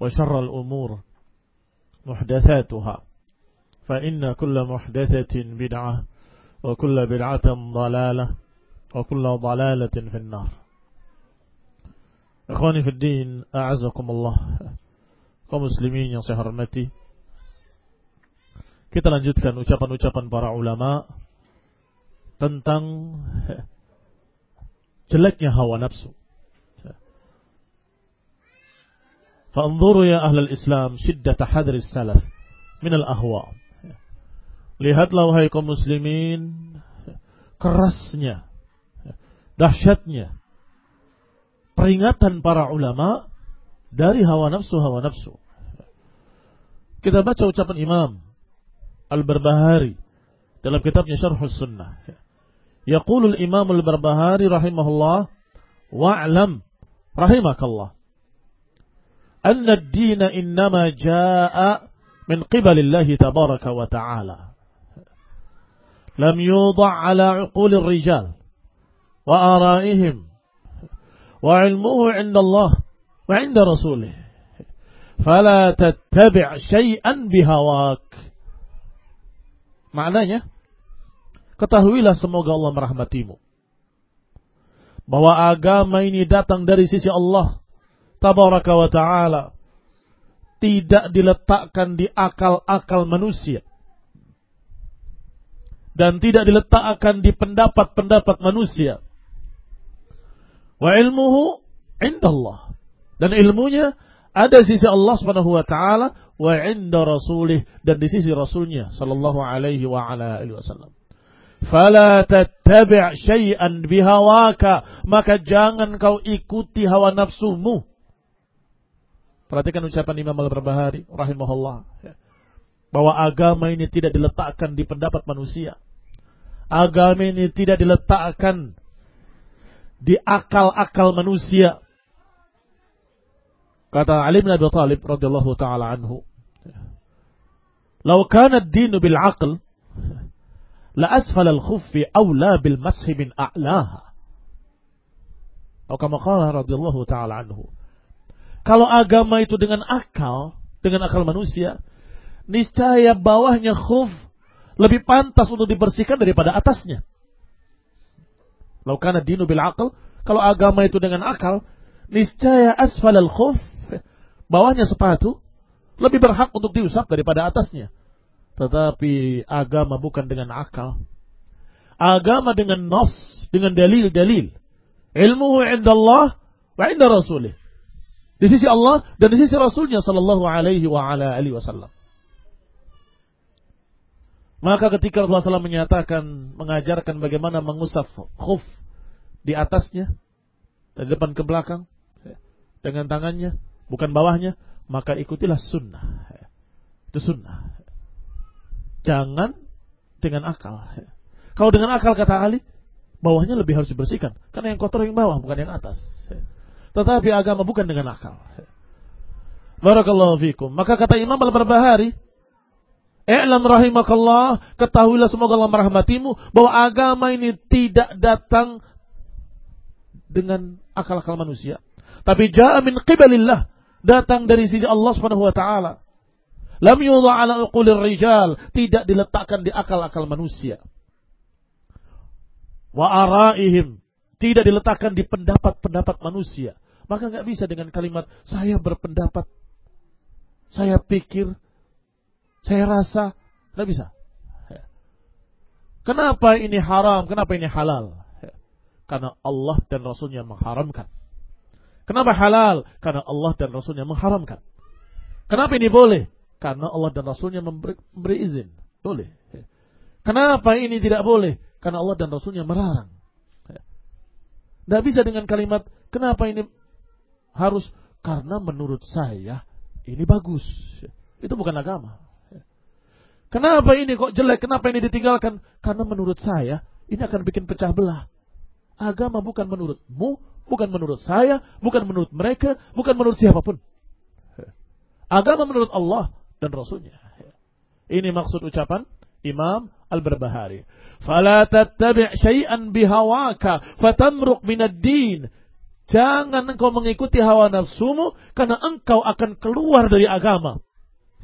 وشر الأمور محدثاتها. فإن كل محدثة بدعة وكل بدعة ضلالة وكل ضلالة في النار. إخواني في الدين أعزكم الله ومسلمين صهرمتي kita lanjutkan ucapan-ucapan para ulama tentang jeleknya hawa نفسه Fanzuru ya ahlal Islam syiddata hadris salaf minal ahwa. Lihatlah wahai kaum muslimin kerasnya, dahsyatnya peringatan para ulama dari hawa nafsu hawa nafsu. Kita baca ucapan Imam Al-Barbahari dalam kitabnya Syarh Sunnah. Yaqulul Imam Al-Barbahari rahimahullah wa'lam rahimakallah أن الدين إنما جاء من قبل الله تبارك وتعالى لم يوضع على عقول الرجال وآرائهم وعلمه عند الله وعند رسوله فلا تتبع شيئا بهواك maknanya ketahuilah semoga Allah merahmatimu bahwa agama ini datang dari sisi Allah tabaraka wa ta'ala tidak diletakkan di akal-akal manusia. Dan tidak diletakkan di pendapat-pendapat manusia. Wa ilmuhu indallah. Dan ilmunya ada di sisi Allah Subhanahu wa taala wa inda rasulih dan di sisi rasulnya sallallahu alaihi wa ala alihi wasallam fala tattabi' syai'an bihawaka. Maka jangan kau ikuti hawa nafsumu Perhatikan ucapan Imam Al-Barbahari rahimahullah bahwa agama ini tidak diletakkan di pendapat manusia. Agama ini tidak diletakkan di akal-akal manusia. Kata Ali bin Abi Thalib radhiyallahu taala anhu, "Lau kana ad-din bil 'aql la asfala al-khuffi awla bil mashi min a'laha." Atau kama qala radhiyallahu taala anhu. Kalau agama itu dengan akal, dengan akal manusia, niscaya bawahnya khuf lebih pantas untuk dibersihkan daripada atasnya. Laukana dinu bil akal, kalau agama itu dengan akal, niscaya asfal al khuf, bawahnya sepatu, lebih berhak untuk diusap daripada atasnya. Tetapi agama bukan dengan akal. Agama dengan nos, dengan dalil-dalil. Ilmuhu indallah wa inda rasulih. Di sisi Allah dan di sisi Rasulnya Sallallahu Alaihi Wasallam. Maka ketika Rasulullah SAW menyatakan, mengajarkan bagaimana mengusap khuf di atasnya, dari depan ke belakang, dengan tangannya, bukan bawahnya, maka ikutilah sunnah. Itu sunnah. Jangan dengan akal. Kalau dengan akal kata Ali, bawahnya lebih harus dibersihkan. Karena yang kotor yang bawah, bukan yang atas. Tetapi agama bukan dengan akal. Barakallahu fikum. Maka kata Imam Al-Barbahari, I'lam rahimakallah, ketahuilah semoga Allah merahmatimu bahwa agama ini tidak datang dengan akal-akal manusia. Tapi ja'a min qibalillah, datang dari sisi Allah Subhanahu wa taala. Lam yudha ala uqulir rijal, tidak diletakkan di akal-akal manusia. Wa araihim, tidak diletakkan di pendapat-pendapat manusia. Maka nggak bisa dengan kalimat saya berpendapat, saya pikir, saya rasa, nggak bisa. Kenapa ini haram? Kenapa ini halal? Karena Allah dan Rasulnya mengharamkan. Kenapa halal? Karena Allah dan Rasulnya mengharamkan. Kenapa ini boleh? Karena Allah dan Rasulnya memberi, memberi izin. Boleh. Kenapa ini tidak boleh? Karena Allah dan Rasulnya melarang. Tidak bisa dengan kalimat, kenapa ini harus karena menurut saya ini bagus. Itu bukan agama. Kenapa ini kok jelek? Kenapa ini ditinggalkan? Karena menurut saya ini akan bikin pecah belah. Agama bukan menurutmu, bukan menurut saya, bukan menurut mereka, bukan menurut siapa pun. Agama menurut Allah dan Rasulnya. Ini maksud ucapan Imam Al-Barbahari. Fala tattabi' syai'an bihawaka fatamruq minad din. Jangan engkau mengikuti hawa nafsumu karena engkau akan keluar dari agama.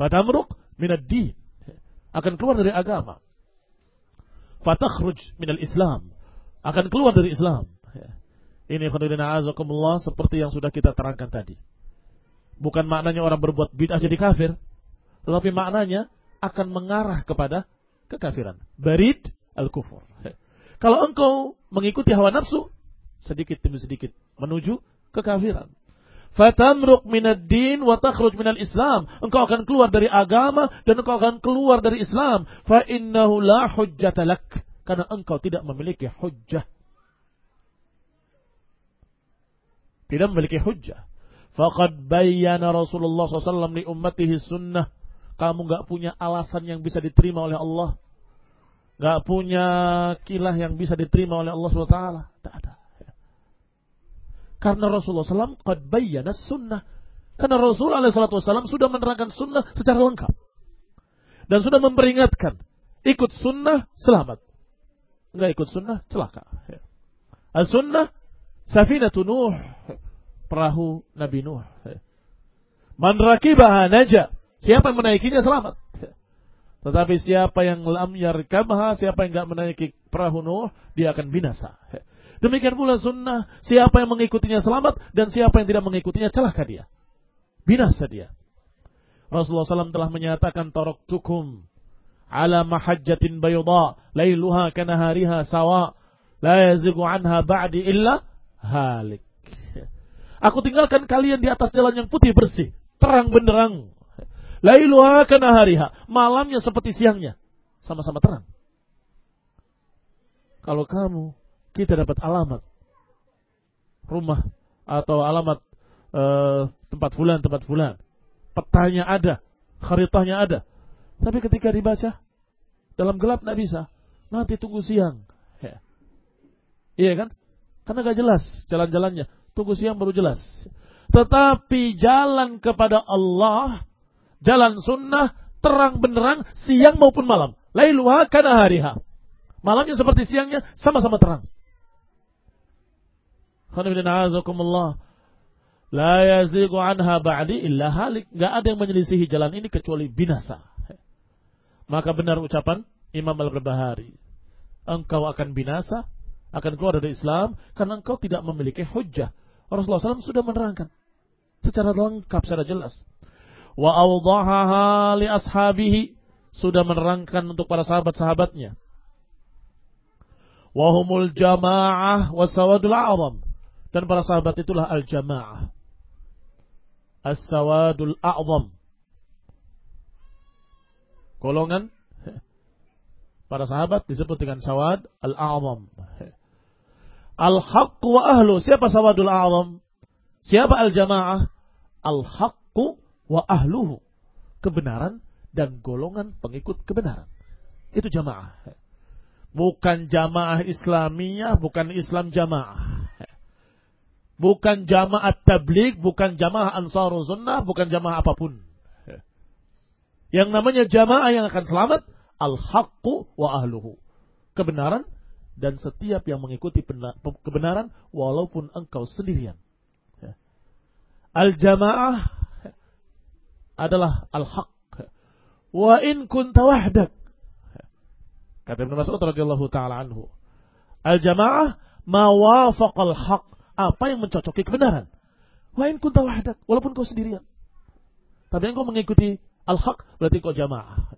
Fatamruq minad din. Akan keluar dari agama. Fatakhruj minal Islam. Akan keluar dari Islam. Ini khonudina azakumullah seperti yang sudah kita terangkan tadi. Bukan maknanya orang berbuat bid'ah jadi kafir. Tetapi maknanya akan mengarah kepada kekafiran. Barid al-kufur. Kalau engkau mengikuti hawa nafsu, sedikit demi sedikit menuju kekafiran. Fatamruq minad din wa takhruj minal Islam. Engkau akan keluar dari agama dan engkau akan keluar dari Islam. Fa innahu la hujjata lak. Karena engkau tidak memiliki hujjah. Tidak memiliki hujjah. Faqad bayyana Rasulullah SAW li ummatihi sunnah. Kamu gak punya alasan yang bisa diterima oleh Allah. Gak punya kilah yang bisa diterima oleh Allah SWT. Tak ada. Karena Rasulullah SAW qad bayyana sunnah. Karena Rasulullah SAW sudah menerangkan sunnah secara lengkap. Dan sudah memperingatkan. Ikut sunnah, selamat. Enggak ikut sunnah, celaka. As-sunnah, safinatu Nuh. Perahu Nabi Nuh. Man rakibaha naja. Siapa yang menaikinya selamat. Tetapi siapa yang lam yarkabha, siapa yang enggak menaiki perahu Nuh, dia akan binasa. Demikian pula sunnah, siapa yang mengikutinya selamat dan siapa yang tidak mengikutinya celaka dia. Binasa dia. Rasulullah SAW telah menyatakan taraktukum ala mahajjatin bayda lailuha kanahariha sawa la yazigu anha ba'di illa halik. Aku tinggalkan kalian di atas jalan yang putih bersih, terang benderang. Lailuha kanahariha, malamnya seperti siangnya, sama-sama terang. Kalau kamu kita dapat alamat rumah atau alamat e, tempat fulan tempat fulan. Petanya ada kharitahnya ada. Tapi ketika dibaca dalam gelap tidak bisa. Nanti tunggu siang. Ya. iya kan? Karena gak jelas jalan-jalannya. Tunggu siang baru jelas. Tetapi jalan kepada Allah jalan sunnah terang benerang siang maupun malam. Lailuha kana hariha malamnya seperti siangnya sama-sama terang La yazigu anha ba'di illa halik. Gak ada yang menyelisihi jalan ini kecuali binasa. Maka benar ucapan Imam Al-Barbahari. Engkau akan binasa, akan keluar dari Islam, karena engkau tidak memiliki hujjah. Rasulullah SAW sudah menerangkan. Secara lengkap, secara jelas. Wa awdahaha li ashabihi. Sudah menerangkan untuk para sahabat-sahabatnya. Wahumul jama'ah wa sawadul a'zam dan para sahabat itulah al-jamaah. as-sawadul a'zam. Golongan para sahabat disebut dengan sawad al-a'zam. Al-haqq wa ahlu. Siapa sawadul a'zam? Siapa al-jamaah? Al-haqq wa ahluhu. Kebenaran dan golongan pengikut kebenaran. Itu jamaah. Bukan jamaah Islamiyah, bukan Islam jamaah. Bukan jamaah tablik, bukan jamaah ansarul sunnah, bukan jamaah apa pun. Yang namanya jamaah yang akan selamat, al-haqqu wa ahluhu. Kebenaran dan setiap yang mengikuti kebenaran walaupun engkau sendirian. Al-jamaah adalah al-haq. Wa in kunta wahdak. Kata Ibn Mas'ud radhiyallahu taala anhu. Al-jamaah ma wafaqal haq. Apa yang mencocoki kebenaran. Wa in kunta wahdak. Walaupun kau sendirian. Tapi engkau mengikuti al-haq berarti kau jamaah.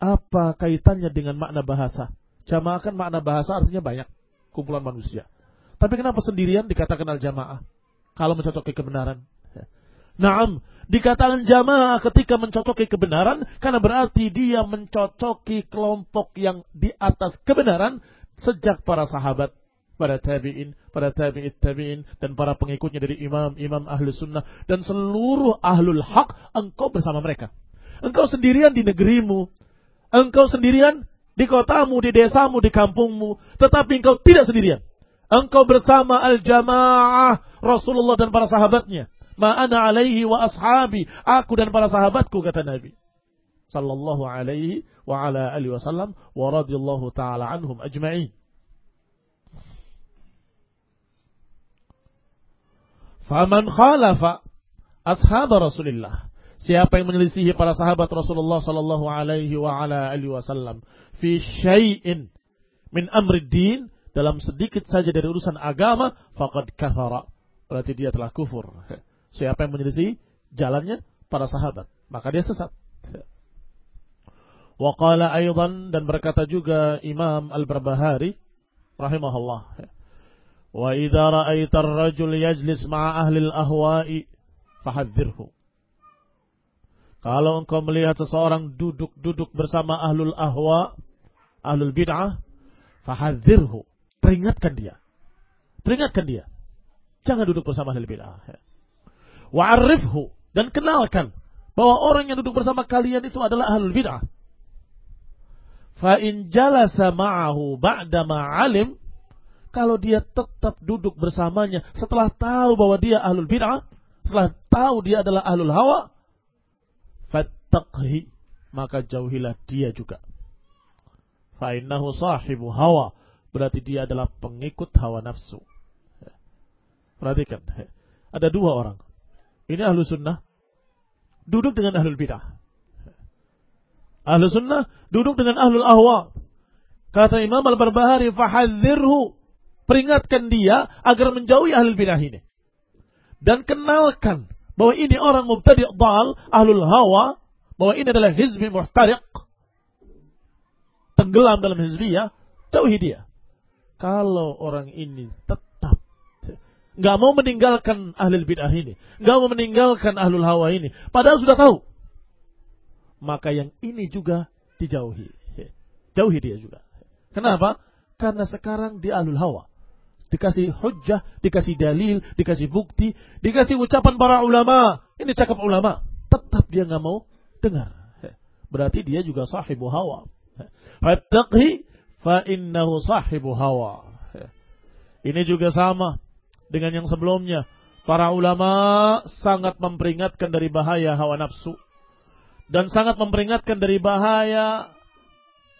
Apa kaitannya dengan makna bahasa? Jamaah kan makna bahasa artinya banyak. Kumpulan manusia. Tapi kenapa sendirian dikatakan al-jamaah? Kalau mencocoki kebenaran. Naam, dikatakan jamaah ketika mencocoki kebenaran karena berarti dia mencocoki kelompok yang di atas kebenaran sejak para sahabat, para tabi'in, para tabi'it tabi'in dan para pengikutnya dari imam-imam ahli sunnah dan seluruh ahlul haq engkau bersama mereka. Engkau sendirian di negerimu, engkau sendirian di kotamu, di desamu, di kampungmu, tetapi engkau tidak sendirian. Engkau bersama al-jamaah Rasulullah dan para sahabatnya Ma'ana alaihi wa ashabi. Aku dan para sahabatku kata Nabi. Sallallahu alaihi wa ala alihi wasallam wa radiyallahu ta'ala anhum ajma'in. Faman khalafa ashab Rasulullah. Siapa yang menyelisihi para sahabat Rasulullah sallallahu alaihi wa ala alihi wasallam fi syai'in min amri din dalam sedikit saja dari urusan agama faqad kafara. Berarti dia telah kufur. Siapa yang menyelisih jalannya para sahabat, maka dia sesat. Wa qala dan berkata juga Imam Al-Barbahari rahimahullah. Idza ra'aita ar-rajul yajlis ma'a ahli al-ahwa'i fahadzirhu. Kalau engkau melihat seseorang duduk-duduk bersama ahlul ahwa, ahlul bid'ah, fahadzirhu. Peringatkan dia. Peringatkan dia. Jangan duduk bersama ahlul bid'ah. Wa'arifhu. Dan kenalkan bahwa orang yang duduk bersama kalian itu adalah ahlul bid'ah. Fa'in jalasa ma'ahu ba'da ma'alim. Kalau dia tetap duduk bersamanya setelah tahu bahwa dia ahlul bid'ah. Setelah tahu dia adalah ahlul hawa. Fattaqhi. Maka jauhilah dia juga. Fa'innahu sahibu hawa. Berarti dia adalah pengikut hawa nafsu. Perhatikan. Ada dua orang. Ini ahlu sunnah. Duduk dengan ahlul bidah. Ahlu sunnah duduk dengan ahlul ahwa. Kata Imam Al-Barbahari, fahadzirhu. Peringatkan dia agar menjauhi ahlul bidah ini. Dan kenalkan bahwa ini orang mubtadi' dal, ahlul hawa, bahwa ini adalah hizbi muhtariq. Tenggelam dalam hizbiyah, jauhi dia. Kalau orang ini tetap Nggak mau meninggalkan ahli bid'ah ini. Nggak mau meninggalkan ahlul hawa ini. Padahal sudah tahu. Maka yang ini juga dijauhi. Jauhi dia juga. Kenapa? Karena sekarang di ahlul hawa. Dikasih hujjah, dikasih dalil, dikasih bukti, dikasih ucapan para ulama. Ini cakap ulama. Tetap dia nggak mau dengar. Berarti dia juga sahibu hawa. Fattaqhi fa innahu sahibu hawa. Ini juga sama dengan yang sebelumnya. Para ulama sangat memperingatkan dari bahaya hawa nafsu. Dan sangat memperingatkan dari bahaya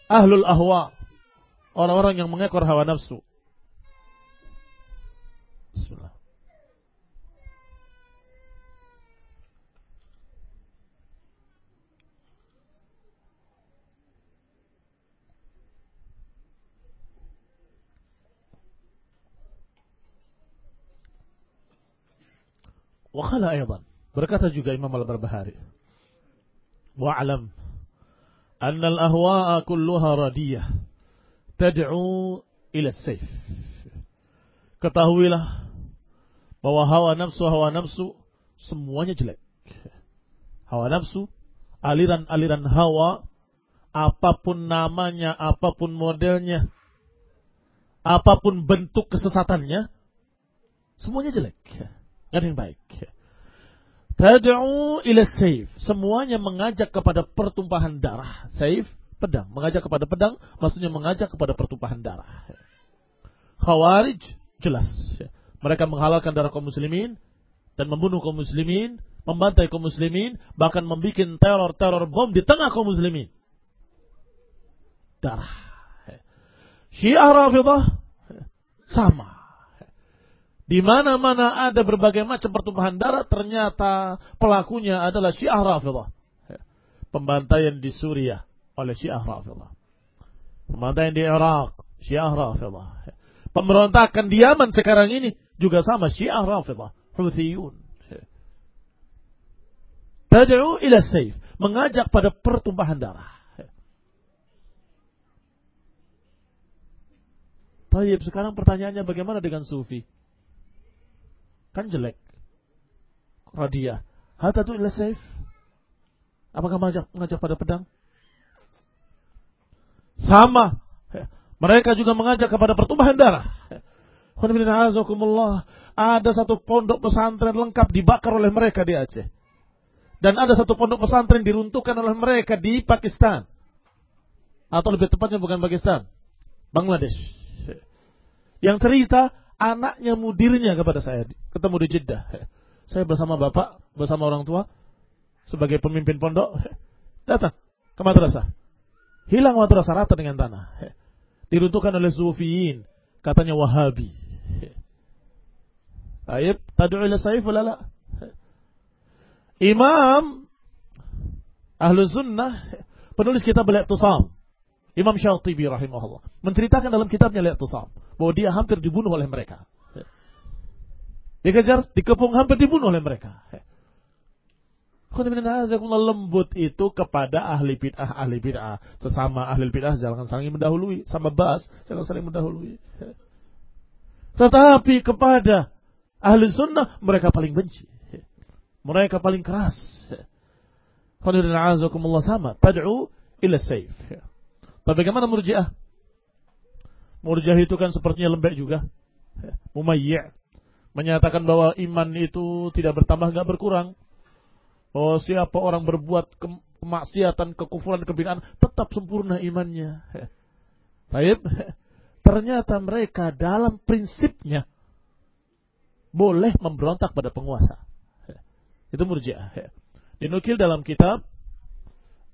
ahlul ahwa. Orang-orang yang mengekor hawa nafsu. Wakala aydan. Berkata juga Imam Al-Barbahari. Wa'alam. Anna al-ahwa'a kulluha radiyah. Tad'u ila saif. Ketahuilah bahwa hawa nafsu hawa nafsu semuanya jelek. Hawa nafsu, aliran-aliran hawa, apa pun namanya, apa pun modelnya, apa pun bentuk kesesatannya, semuanya jelek. Gak yang baik. Tad'u ila saif. Semuanya mengajak kepada pertumpahan darah. Saif, pedang. Mengajak kepada pedang, maksudnya mengajak kepada pertumpahan darah. Khawarij, jelas. Mereka menghalalkan darah kaum muslimin dan membunuh kaum muslimin, membantai kaum muslimin, bahkan membuat teror-teror bom di tengah kaum muslimin. Darah. Syiah Rafidah sama. Di mana-mana ada berbagai macam pertumpahan darah, ternyata pelakunya adalah Syiah Rafidah. Pembantaian di Suriah oleh Syiah Rafidah. Pembantaian di Irak, Syiah Rafidah. Pemberontakan di Yaman sekarang ini juga sama Syiah Rafidah, Houthiyun. Tad'u ila saif, mengajak pada pertumpahan darah. Tayyib, sekarang pertanyaannya bagaimana dengan sufi? Kan jelek. Radia. Hatta tu ila saif. Apakah mengajak, mengajak pada pedang? Sama. Mereka juga mengajak kepada pertumbuhan darah. Ada satu pondok pesantren lengkap dibakar oleh mereka di Aceh. Dan ada satu pondok pesantren diruntuhkan oleh mereka di Pakistan. Atau lebih tepatnya bukan Pakistan. Bangladesh. Yang cerita anaknya mudirnya kepada saya. Ketemu di Jeddah. Saya bersama bapak, bersama orang tua. Sebagai pemimpin pondok. Datang ke madrasah. Hilang madrasah rata dengan tanah. Diruntuhkan oleh Zufiyin. Katanya Wahabi. Ayib, tadu ila saif la Imam Ahlu Sunnah penulis kitab Al-Iqtisam Imam Syatibi rahimahullah menceritakan dalam kitabnya Al-Iqtisam bahwa dia hampir dibunuh oleh mereka. Dikejar, dikepung hampir dibunuh oleh mereka. lembut itu kepada ahli bid'ah ahli bid'ah. Sesama ahli bid'ah jangan saling mendahului. Sama bas jangan saling mendahului. Tetapi kepada ahli sunnah mereka paling benci. Mereka paling keras. Sama. Tad'u ila saif. Bagaimana murjiah Murjiah itu kan sepertinya lembek juga. Mumayyi' menyatakan bahwa iman itu tidak bertambah nggak berkurang. Oh siapa orang berbuat ke kemaksiatan, kekufuran, kebinaan tetap sempurna imannya. Baik. Ternyata mereka dalam prinsipnya boleh memberontak pada penguasa. Itu murjiah. Dinukil dalam kitab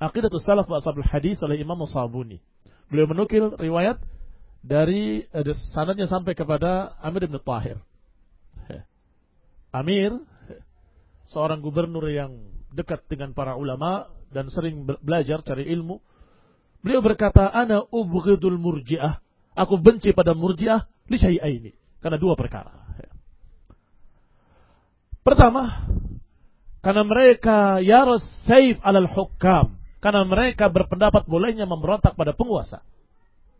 Aqidatul Salaf wa Ashabul Hadis oleh Imam Musabuni. Beliau menukil riwayat dari uh, sanadnya sampai kepada Amir bin Tahir. Amir seorang gubernur yang dekat dengan para ulama dan sering belajar cari ilmu. Beliau berkata, "Ana ubghidul murji'ah." Aku benci pada murji'ah li syai'aini, karena dua perkara. Pertama, karena mereka yarus saif alal hukam, karena mereka berpendapat bolehnya memberontak pada penguasa.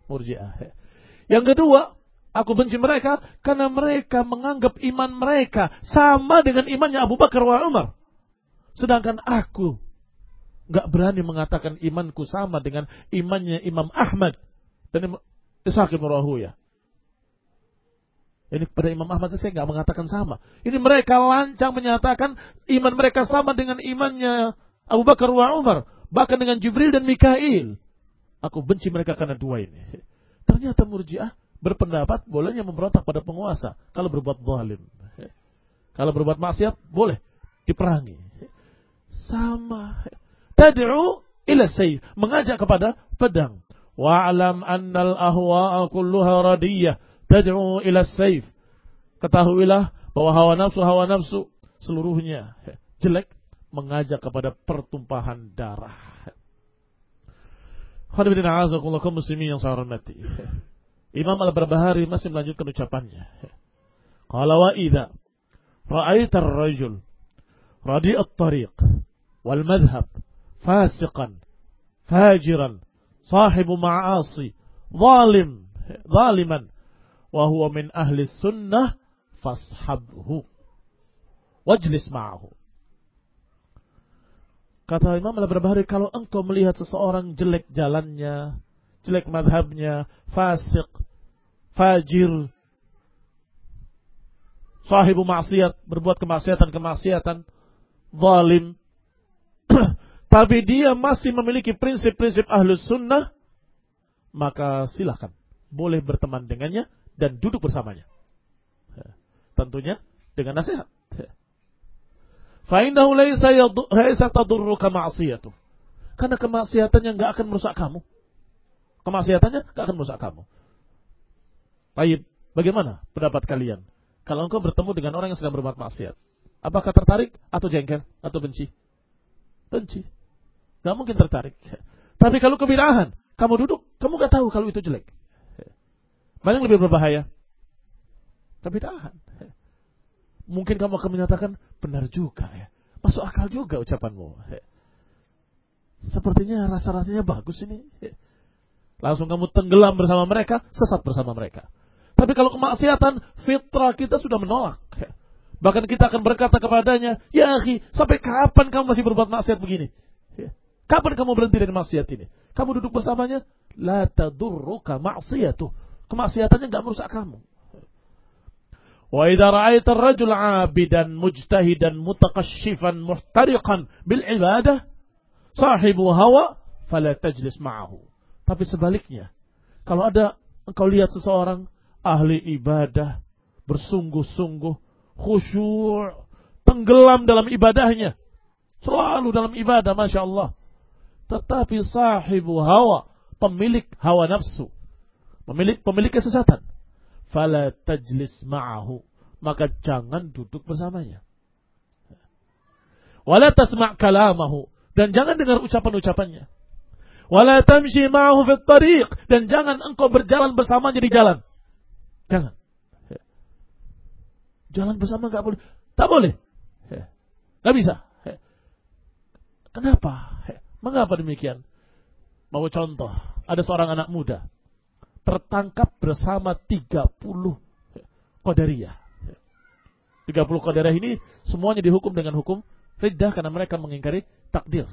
Murji'ah. Yang kedua, aku benci mereka karena mereka menganggap iman mereka sama dengan imannya Abu Bakar wa Umar. Sedangkan aku nggak berani mengatakan imanku sama dengan imannya Imam Ahmad dan Ishaq bin Rahuya. Ini pada Imam Ahmad saya nggak mengatakan sama. Ini mereka lancang menyatakan iman mereka sama dengan imannya Abu Bakar wa Umar. Bahkan dengan Jibril dan Mikail. Aku benci mereka karena dua ini. Ternyata murjiah berpendapat bolehnya memberontak pada penguasa kalau berbuat zalim. Kalau berbuat maksiat boleh diperangi. Sama. Tad'u ila sayf, mengajak kepada pedang. Wa'lam annal ahwa'a kulluha radiyah tad'u ila sayf. Ketahuilah bahwa hawa nafsu hawa nafsu seluruhnya jelek mengajak kepada pertumpahan darah. Khadirin a'azakullah kaum muslimin yang saya hormati. Imam Al-Barbahari masih melanjutkan ucapannya. Qala wa idza ra'aita ar-rajul radi' at-tariq wal madhhab fasiqan fajiran sahibu ma'asi zalim zaliman wa huwa min ahli sunnah fashabhu wajlis ma'ahu Kata Imam Al-Barbahari, kalau engkau melihat seseorang jelek jalannya, jelek madhabnya, fasik, fajir, sahibu maksiat, berbuat kemaksiatan-kemaksiatan, zalim, tapi dia masih memiliki prinsip-prinsip ahlus sunnah, maka silahkan. Boleh berteman dengannya dan duduk bersamanya. Tentunya dengan nasihat. Fa'innahu laisa tadurruka ma'siyatuh. Karena kemaksiatannya nggak akan merusak kamu. Kemaksiatannya nggak akan merusak kamu. Baik, bagaimana pendapat kalian? Kalau engkau bertemu dengan orang yang sedang berbuat maksiat, apakah tertarik atau jengkel atau benci? Benci. Gak mungkin tertarik. Tapi kalau kebirahan, kamu duduk, kamu gak tahu kalau itu jelek. Mana yang lebih berbahaya? Kebirahan. Mungkin kamu akan menyatakan, benar juga ya. Masuk akal juga ucapanmu. Sepertinya rasa-rasanya bagus ini. Langsung kamu tenggelam bersama mereka, sesat bersama mereka. Tapi kalau kemaksiatan, fitrah kita sudah menolak. Bahkan kita akan berkata kepadanya, Ya akhi, sampai kapan kamu masih berbuat maksiat begini? Kapan kamu berhenti dari maksiat ini? Kamu duduk bersamanya, La tadurruka maksiatu. Kemaksiatannya nggak merusak kamu. Wa idza ra'aita ar-rajul 'abidan mujtahidan mutaqashifan muhtariqan bil ibadah sahibu hawa fala tajlis ma'ahu. Tapi sebaliknya, kalau ada engkau lihat seseorang ahli ibadah, bersungguh-sungguh, khusyuk, tenggelam dalam ibadahnya, selalu dalam ibadah, masya Allah. Tetapi sahibu hawa, pemilik hawa nafsu, pemilik pemilik kesesatan, fala tajlis ma'ahu. Maka jangan duduk bersamanya. Wala tasma' kalamahu. Dan jangan dengar ucapan-ucapannya. Wala tamshi ma'ahu fit tariq. Dan jangan engkau berjalan bersamanya di jalan. Jangan. Jalan bersama enggak boleh. Tak boleh. Enggak bisa. Kenapa? Mengapa demikian? Mau contoh. Ada seorang anak muda tertangkap bersama 30 Qadariyah. 30 Qadariyah ini semuanya dihukum dengan hukum riddah karena mereka mengingkari takdir.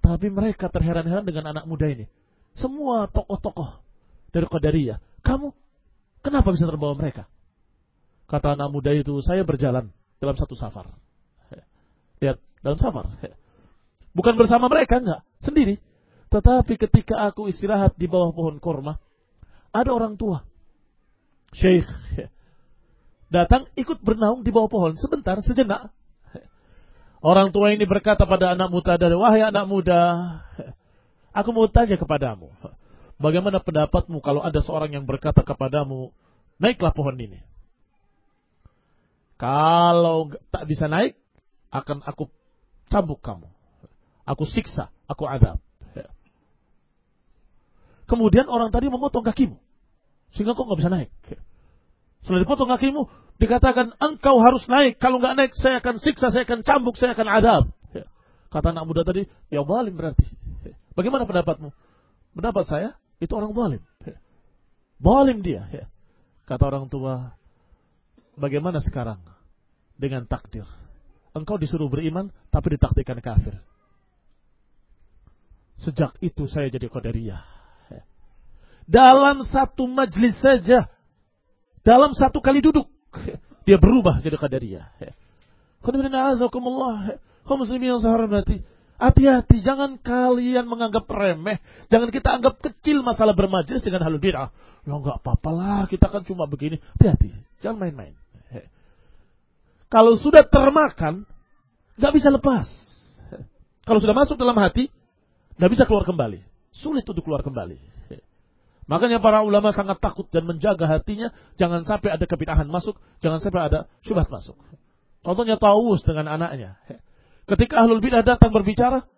Tapi mereka terheran-heran dengan anak muda ini. Semua tokoh-tokoh dari Qadariyah. Kamu kenapa bisa terbawa mereka? Kata anak muda itu, saya berjalan dalam satu safar. Lihat, dalam safar. Bukan bersama mereka, enggak. Sendiri. Tetapi ketika aku istirahat di bawah pohon korma, ada orang tua, syekh, datang ikut bernaung di bawah pohon sebentar, sejenak. Orang tua ini berkata pada anak muda wahai anak muda, aku mau tanya kepadamu, bagaimana pendapatmu kalau ada seorang yang berkata kepadamu, naiklah pohon ini. Kalau tak bisa naik, akan aku cambuk kamu. Aku siksa, aku adab. Kemudian orang tadi memotong kakimu. Sehingga kau nggak bisa naik. Setelah dipotong kakimu, dikatakan engkau harus naik. Kalau nggak naik, saya akan siksa, saya akan cambuk, saya akan adab. Kata anak muda tadi, ya zalim berarti. Bagaimana pendapatmu? Pendapat saya, itu orang zalim. Zalim dia. Kata orang tua, bagaimana sekarang dengan takdir? Engkau disuruh beriman, tapi ditakdirkan kafir. Sejak itu saya jadi qadariyah dalam satu majlis saja, dalam satu kali duduk, dia berubah jadi qadariyah. Kaum muslimin yang saya hormati. Hati-hati, jangan kalian menganggap remeh. Jangan kita anggap kecil masalah bermajlis dengan halul bid'ah. Ya enggak apa-apa lah, kita kan cuma begini. Hati-hati, jangan main-main. Kalau sudah termakan, nggak bisa lepas. Kalau sudah masuk dalam hati, nggak bisa keluar kembali. Sulit untuk keluar kembali. Makanya para ulama sangat takut dan menjaga hatinya jangan sampai ada kebid'ahan masuk, jangan sampai ada syubhat masuk. Contohnya Taus dengan anaknya. Ketika ahlul bidah datang berbicara,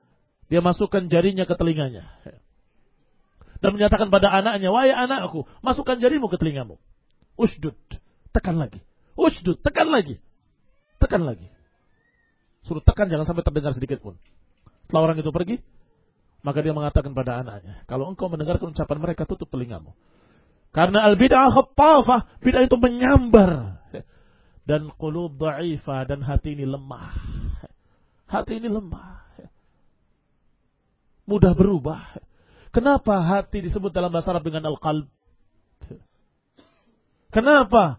dia masukkan jarinya ke telinganya. Dan menyatakan pada anaknya, wahai anakku, masukkan jarimu ke telingamu. Usdud, tekan lagi. Usdud, tekan lagi. Tekan lagi. Suruh tekan, jangan sampai terdengar sedikit pun. Setelah orang itu pergi, maka dia mengatakan pada anaknya, kalau engkau mendengarkan ucapan mereka, tutup telingamu. Karena al-bid'ah khattafah, bid'ah itu menyambar. Dan qulub da'ifah dan hati ini lemah. Hati ini lemah. Mudah berubah. Kenapa hati disebut dalam bahasa Arab dengan al-qalb? Kenapa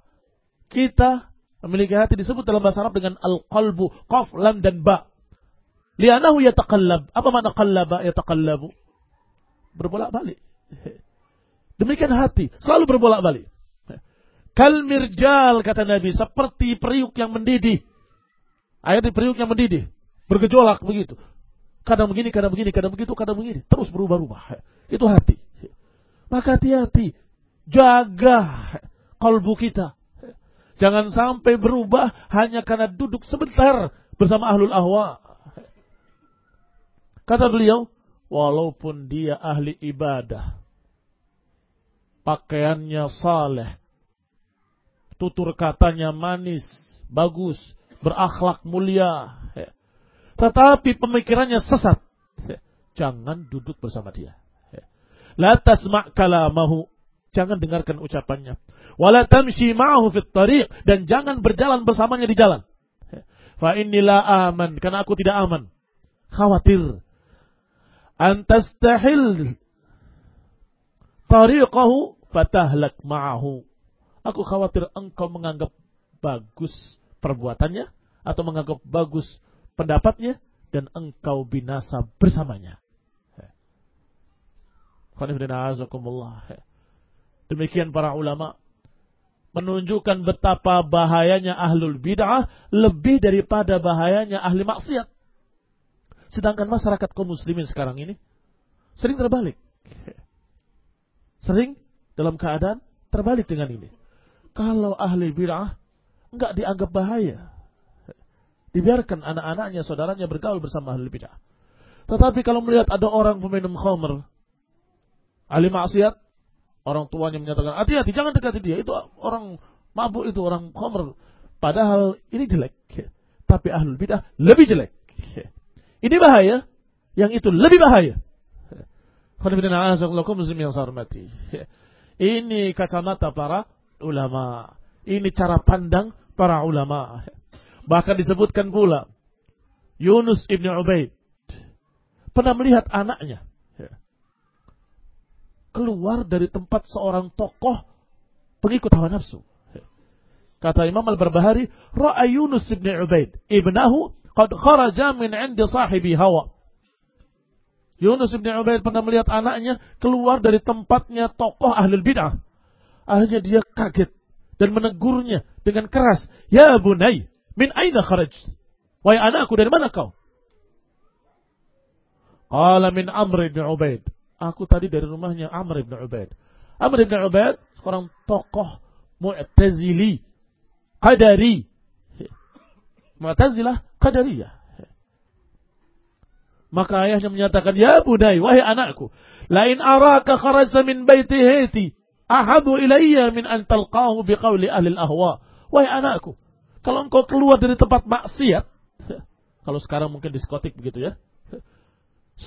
kita memiliki hati disebut dalam bahasa Arab dengan al-qalbu, qaf, lam, dan ba. Lianahu yataqallab. Apa makna qallaba yataqallabu? Berbolak-balik. Demikian hati, selalu berbolak-balik. Kal mirjal kata Nabi, seperti periuk yang mendidih. Ayat di periuk yang mendidih. Bergejolak begitu. Kadang begini, kadang begini, kadang begitu, kadang begini. Terus berubah-ubah. Itu hati. Maka hati-hati. Jaga kalbu kita. Jangan sampai berubah hanya karena duduk sebentar bersama ahlul ahwa. Kata beliau, walaupun dia ahli ibadah, pakaiannya saleh, tutur katanya manis, bagus, berakhlak mulia. Tetapi pemikirannya sesat. Jangan duduk bersama dia. La tasma' kalamahu. Jangan dengarkan ucapannya. Wala tamshi ma'ahu fit tariq. Dan jangan berjalan bersamanya di jalan. Fa inilah aman. Karena aku tidak aman. Khawatir. Antastahil tariqahu fatahlak ma'ahu. Aku khawatir engkau menganggap bagus perbuatannya atau menganggap bagus pendapatnya dan engkau binasa bersamanya. Demikian para ulama menunjukkan betapa bahayanya ahlul bid'ah lebih daripada bahayanya ahli maksiat. Sedangkan masyarakat kaum muslimin sekarang ini sering terbalik. Sering dalam keadaan terbalik dengan ini. Kalau ahli bid'ah enggak dianggap bahaya. Dibiarkan anak-anaknya, saudaranya bergaul bersama ahli bid'ah. Tetapi kalau melihat ada orang peminum khamr, ahli maksiat, orang tuanya menyatakan, hati-hati, jangan dekati dia. Itu orang mabuk, itu orang khamr. Padahal ini jelek. Tapi ahli bid'ah lebih jelek. Ini bahaya, yang itu lebih bahaya. Ini kacamata para ulama. Ini cara pandang para ulama. Bahkan disebutkan pula Yunus ibn Ubaid pernah melihat anaknya keluar dari tempat seorang tokoh pengikut hawa nafsu. Kata Imam Al-Barbahari, Ra'a Yunus ibn Ubaid ibnahu qad kharaja min 'indi sahibi hawa. Yunus ibn Ubaid pernah melihat anaknya keluar dari tempatnya tokoh ahli bid'ah. Akhirnya dia kaget dan menegurnya dengan keras. Ya bunai, min aina kharaj? Wahai anakku, dari mana kau? Qala min Amr ibn Ubaid. Aku tadi dari rumahnya Amr ibn Ubaid. Amr ibn Ubaid, seorang tokoh Mu'tazili, Qadari. Mu'tazilah, Qadariyah. Maka ayahnya menyatakan, Ya bunai, wahai anakku, lain araka kharajta min baiti heti, ahabu ilayya min an talqahu biqauli ahli ahwa. Wahai anakku, kalau engkau keluar dari tempat maksiat, kalau sekarang mungkin diskotik begitu ya,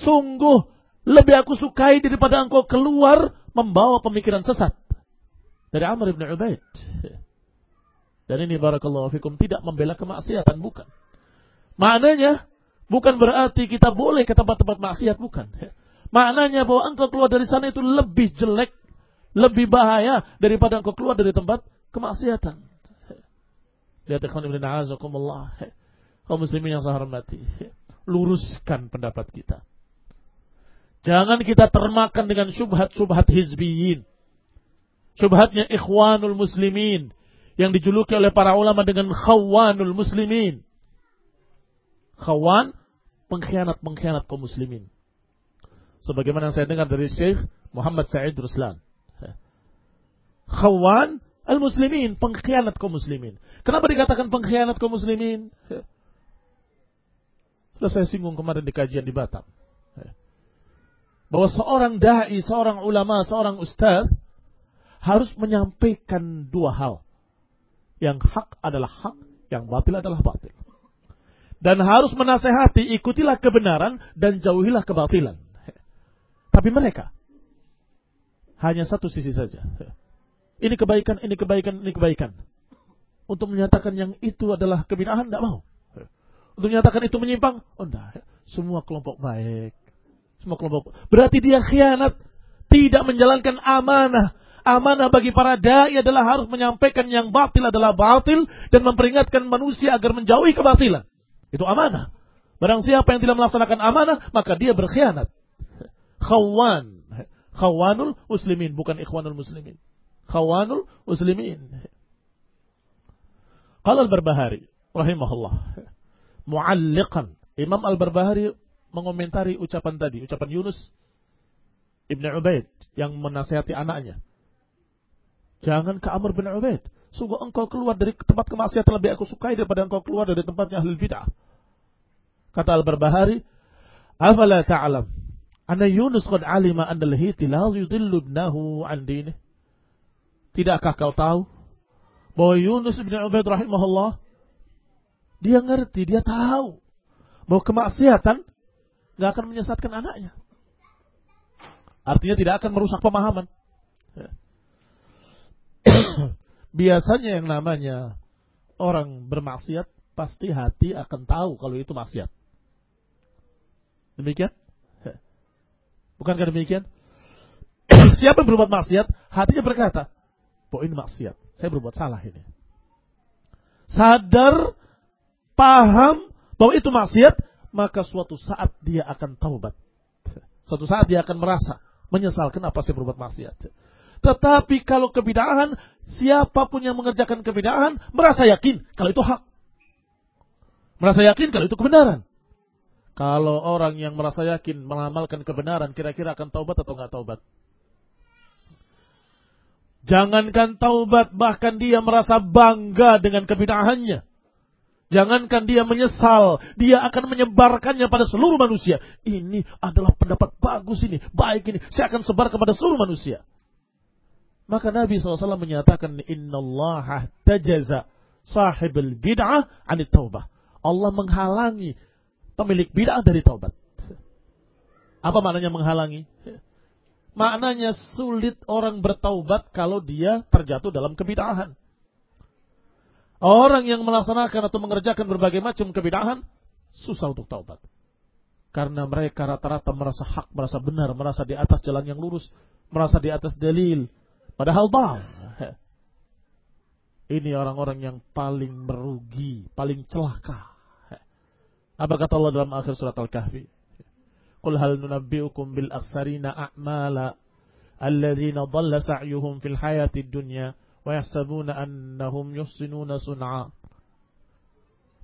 sungguh lebih aku sukai daripada engkau keluar membawa pemikiran sesat dari Amr ibn Ubaid. Dan ini barakallahu fikum tidak membela kemaksiatan bukan. Maknanya bukan berarti kita boleh ke tempat-tempat maksiat bukan. Maknanya bahwa engkau keluar dari sana itu lebih jelek lebih bahaya daripada engkau keluar dari tempat kemaksiatan. Lihat ikhwan ibn a'azakumullah. Kau muslimin yang saya hormati. Luruskan pendapat kita. Jangan kita termakan dengan syubhat-syubhat hizbiyin. Syubhatnya ikhwanul muslimin. Yang dijuluki oleh para ulama dengan khawanul muslimin. Khawan, pengkhianat-pengkhianat kaum muslimin. Sebagaimana yang saya dengar dari Syekh Muhammad Sa'id Ruslan khawan al-muslimin, pengkhianat kaum muslimin. Kenapa dikatakan pengkhianat kaum muslimin? Sudah saya singgung kemarin di kajian di Batam. Bahwa seorang da'i, seorang ulama, seorang ustaz harus menyampaikan dua hal. Yang hak adalah hak, yang batil adalah batil. Dan harus menasehati, ikutilah kebenaran dan jauhilah kebatilan. Tapi mereka hanya satu sisi saja. Ini kebaikan, ini kebaikan, ini kebaikan. Untuk menyatakan yang itu adalah kebinahan, tidak mau. untuk menyatakan itu menyimpang? Oh enggak, semua kelompok baik. Semua kelompok. Berarti dia khianat, tidak menjalankan amanah. Amanah bagi para dai adalah harus menyampaikan yang batil adalah batil dan memperingatkan manusia agar menjauhi kebatilan. Itu amanah. Barang siapa yang tidak melaksanakan amanah, maka dia berkhianat. Khawan. Khawanul muslimin, bukan ikhwanul muslimin. Khawanul muslimin. Qala al-Barbahari rahimahullah. Mu'alliqan. Imam Al-Barbahari mengomentari ucapan tadi, ucapan Yunus Ibn Ubaid yang menasihati anaknya. Jangan ke Amr bin Ubaid. Sungguh engkau keluar dari tempat kemaksiatan lebih aku sukai daripada engkau keluar dari tempatnya ahli bid'ah. Kata Al-Barbahari, Afala ta'alam, anna Yunus qad alima anna al-hiti la yudillu ibnahu an dinih. Tidakkah kau tahu bahwa Yunus bin Ubaid rahimahullah dia ngerti, dia tahu bahwa kemaksiatan nggak akan menyesatkan anaknya. Artinya tidak akan merusak pemahaman. Ya. Biasanya yang namanya orang bermaksiat pasti hati akan tahu kalau itu maksiat. Demikian? Bukankah demikian? Siapa yang berbuat maksiat, hatinya berkata, bahwa ini maksiat. Saya berbuat salah ini. Sadar paham bahwa itu maksiat, maka suatu saat dia akan taubat. Suatu saat dia akan merasa menyesal kenapa saya berbuat maksiat. Tetapi kalau kebidahan, siapa pun yang mengerjakan kebidahan merasa yakin kalau itu hak. Merasa yakin kalau itu kebenaran. Kalau orang yang merasa yakin mengamalkan kebenaran, kira-kira akan taubat atau nggak taubat? Jangankan taubat, bahkan dia merasa bangga dengan kebidahannya. Jangankan dia menyesal, dia akan menyebarkannya pada seluruh manusia. Ini adalah pendapat bagus ini, baik ini. Saya akan sebar kepada seluruh manusia. Maka Nabi SAW menyatakan, Inna Allah tajaza sahibul bid'ah anit taubah. Allah menghalangi pemilik bid'ah dari taubat. Apa maknanya menghalangi? Maknanya sulit orang bertaubat kalau dia terjatuh dalam kebid'ahan. Orang yang melaksanakan atau mengerjakan berbagai macam kebidahan, susah untuk taubat. Karena mereka rata-rata merasa hak, merasa benar, merasa di atas jalan yang lurus, merasa di atas dalil. Padahal bang. Ini orang-orang yang paling merugi, paling celaka. Apa kata Allah dalam akhir surat Al-Kahfi? Qul hal nunabbi'ukum bil aksarina a'mala alladhina dhalla sa'yuhum fil hayatid dunya wa yahsabuna annahum yuhsinuna sun'a.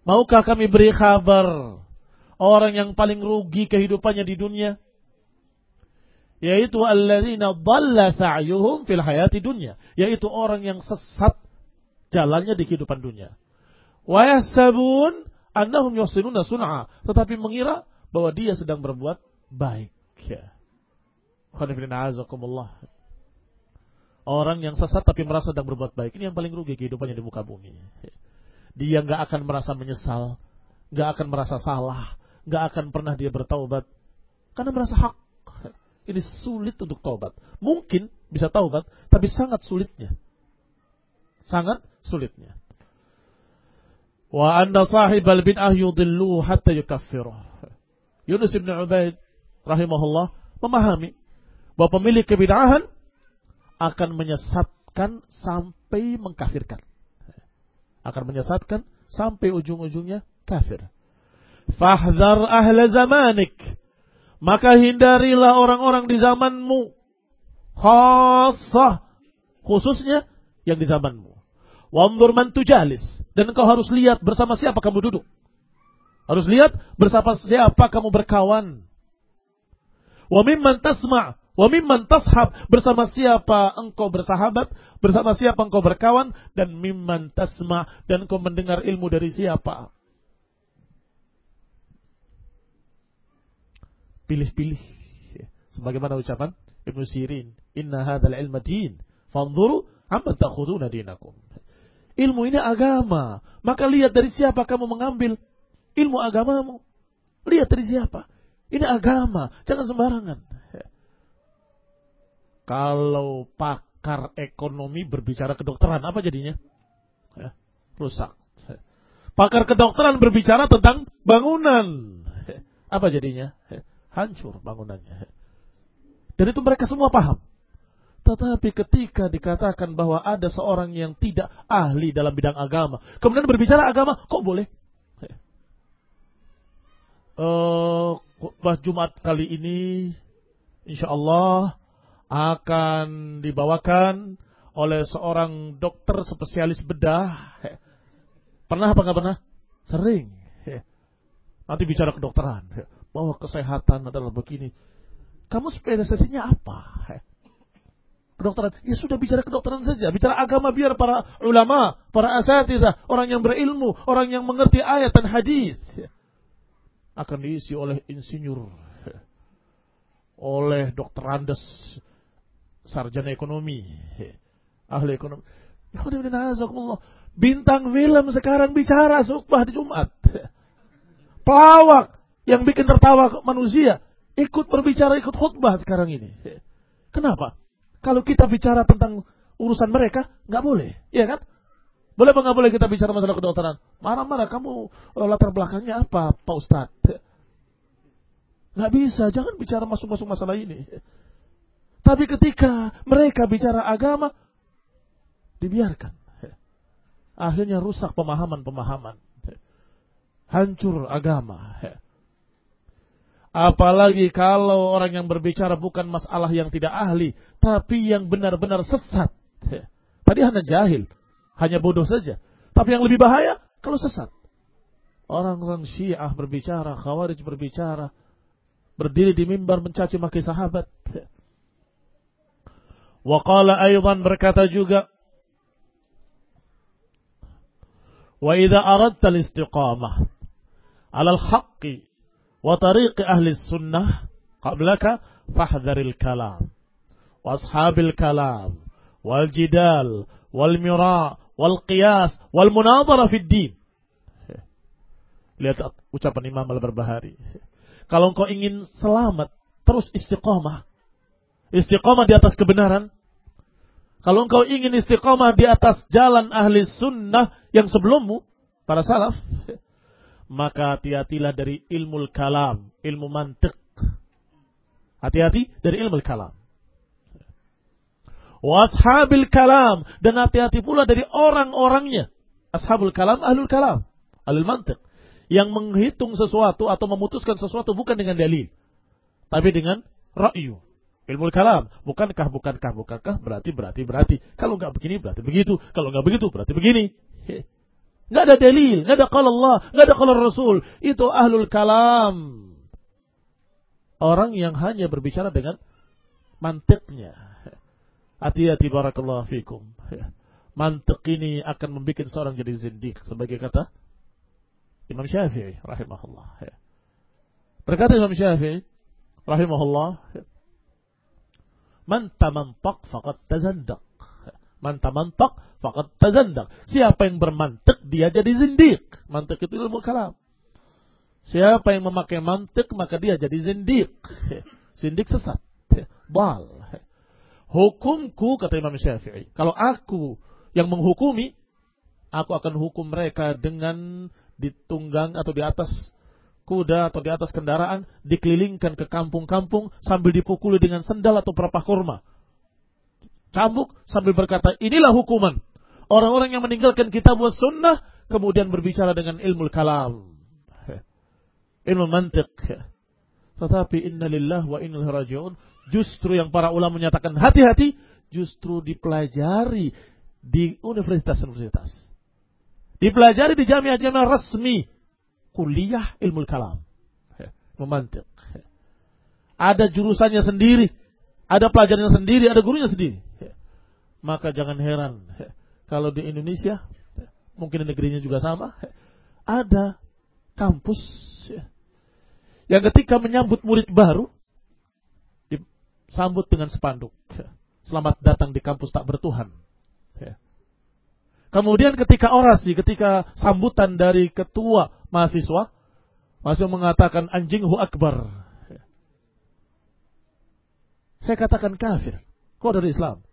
Maukah kami beri kabar orang yang paling rugi kehidupannya di dunia? Yaitu alladzina dhalla sa'yuhum fil hayati dunya, yaitu orang yang sesat jalannya di kehidupan dunia. Wa yahsabun annahum yuhsinuna sun'a, tetapi mengira bahwa dia sedang berbuat baik. Ya. Orang yang sesat tapi merasa sedang berbuat baik. Ini yang paling rugi kehidupannya di muka bumi. Dia nggak akan merasa menyesal. nggak akan merasa salah. nggak akan pernah dia bertaubat. Karena merasa hak. Ini sulit untuk taubat. Mungkin bisa taubat, tapi sangat sulitnya. Sangat sulitnya. Wa anda sahib al-bid'ah yudillu hatta yukaffiruh. Yunus ibn Ubaid rahimahullah memahami bahwa pemilik kebid'ahan akan menyesatkan sampai mengkafirkan. Akan menyesatkan sampai ujung-ujungnya kafir. Fahdar ahla zamanik. Maka hindarilah orang-orang di zamanmu. Khasah. Khususnya yang di zamanmu. Wandur man tujalis. Dan engkau harus lihat bersama siapa kamu duduk. Harus lihat bersama siapa kamu berkawan. Wa mimman tasma' Wa mimman tashab bersama siapa engkau bersahabat, bersama siapa engkau berkawan dan mimman tasma dan engkau mendengar ilmu dari siapa. Pilih-pilih. Sebagaimana ucapan Ibnu Sirin, "Inna hadzal ilma din, fanzuru amma ta'khuduna dinakum." Ilmu ini agama, maka lihat dari siapa kamu mengambil ilmu agamamu. Lihat dari siapa. Ini agama, jangan sembarangan. Kalau pakar ekonomi berbicara kedokteran, apa jadinya? Ya, rusak. Pakar kedokteran berbicara tentang bangunan. Apa jadinya? Hancur bangunannya. Dan itu mereka semua paham. Tetapi ketika dikatakan bahwa ada seorang yang tidak ahli dalam bidang agama, kemudian berbicara agama, kok boleh? Uh, Jumat kali ini, insya Allah akan dibawakan oleh seorang dokter spesialis bedah. Pernah apa nggak pernah? Sering. Nanti bicara kedokteran. Bahwa kesehatan adalah begini. Kamu spesialisasinya apa? kedokteran. Ya sudah bicara kedokteran saja. Bicara agama biar para ulama, para asatidah, orang yang berilmu, orang yang mengerti ayat dan hadis akan diisi oleh insinyur, oleh dokter Andes, sarjana ekonomi, ahli ekonomi. Bintang film sekarang bicara sukbah di Jumat. Pelawak yang bikin tertawa manusia ikut berbicara, ikut khutbah sekarang ini. Kenapa? Kalau kita bicara tentang urusan mereka, nggak boleh, ya kan? Boleh apa nggak boleh kita bicara masalah kedokteran? Marah-marah, kamu eh, latar belakangnya apa, Pak Ustadz? Nggak bisa, jangan bicara masuk-masuk masalah ini. Tapi ketika mereka bicara agama, dibiarkan. Akhirnya rusak pemahaman-pemahaman. Hancur agama. Apalagi kalau orang yang berbicara bukan masalah yang tidak ahli, tapi yang benar-benar sesat. Tadi hanya jahil, hanya bodoh saja. Tapi yang lebih bahaya kalau sesat. Orang-orang Syiah berbicara, Khawarij berbicara, berdiri di mimbar mencaci maki sahabat. Waqala aydan berkata juga, Wa idza aradta al-istiqamah 'ala al-haqqi wa tariqi ahli sunnah qablaka fahdharil kalam. Wa ashabil kalam. Wal jidal. Wal mira. Wal qiyas. Wal munadhara fid din. Lihat ucapan Imam Al-Barbahari. Kalau engkau ingin selamat terus istiqomah. Istiqomah di atas kebenaran. Kalau engkau ingin istiqomah di atas jalan ahli sunnah yang sebelummu para salaf maka hati-hatilah dari ilmu kalam, ilmu mantik. Hati-hati dari ilmu kalam. Washabil kalam dan hati-hati pula dari orang-orangnya. Ashabul kalam, ahlul kalam, ahlul mantik yang menghitung sesuatu atau memutuskan sesuatu bukan dengan dalil, tapi dengan ra'yu. Ilmu kalam, bukankah, bukankah, bukankah, berarti, berarti, berarti. Kalau nggak begini, berarti begitu. Kalau nggak begitu, berarti begini. Nggak ada dalil, nggak ada kalau Allah, nggak ada kalau Rasul. Itu ahlul kalam. Orang yang hanya berbicara dengan mantiknya. Hati-hati barakallahu fikum. Mantik ini akan membuat seorang jadi zindik. Sebagai kata Imam Syafi'i rahimahullah. Berkata Imam Syafi'i rahimahullah. Man tamantak faqad tazandaq. Man tamantak fakat tazandak. Siapa yang bermantik, dia jadi zindik. Mantik itu ilmu kalam. Siapa yang memakai mantik, maka dia jadi zindik. Zindik sesat. Bal. Hukumku, kata Imam Syafi'i. Kalau aku yang menghukumi, aku akan hukum mereka dengan ditunggang atau di atas kuda atau di atas kendaraan, dikelilingkan ke kampung-kampung sambil dipukuli dengan sendal atau perapah kurma cambuk sambil berkata, inilah hukuman. Orang-orang yang meninggalkan kitab wa sunnah, kemudian berbicara dengan ilmu kalam. Ilmu mantik. Tetapi innalillah wa innal rajiun. Justru yang para ulama menyatakan hati-hati, justru dipelajari di universitas-universitas. Dipelajari di jamiah-jamiah resmi. Kuliah ilmu kalam. Memantik. Ada jurusannya sendiri. Ada pelajarannya sendiri, ada gurunya sendiri maka jangan heran. Kalau di Indonesia mungkin di negerinya juga sama ada kampus yang ketika menyambut murid baru disambut dengan spanduk. Selamat datang di kampus tak bertuhan. Kemudian ketika orasi ketika sambutan dari ketua mahasiswa masih mengatakan anjinghu akbar. Saya katakan kafir. Kok dari Islam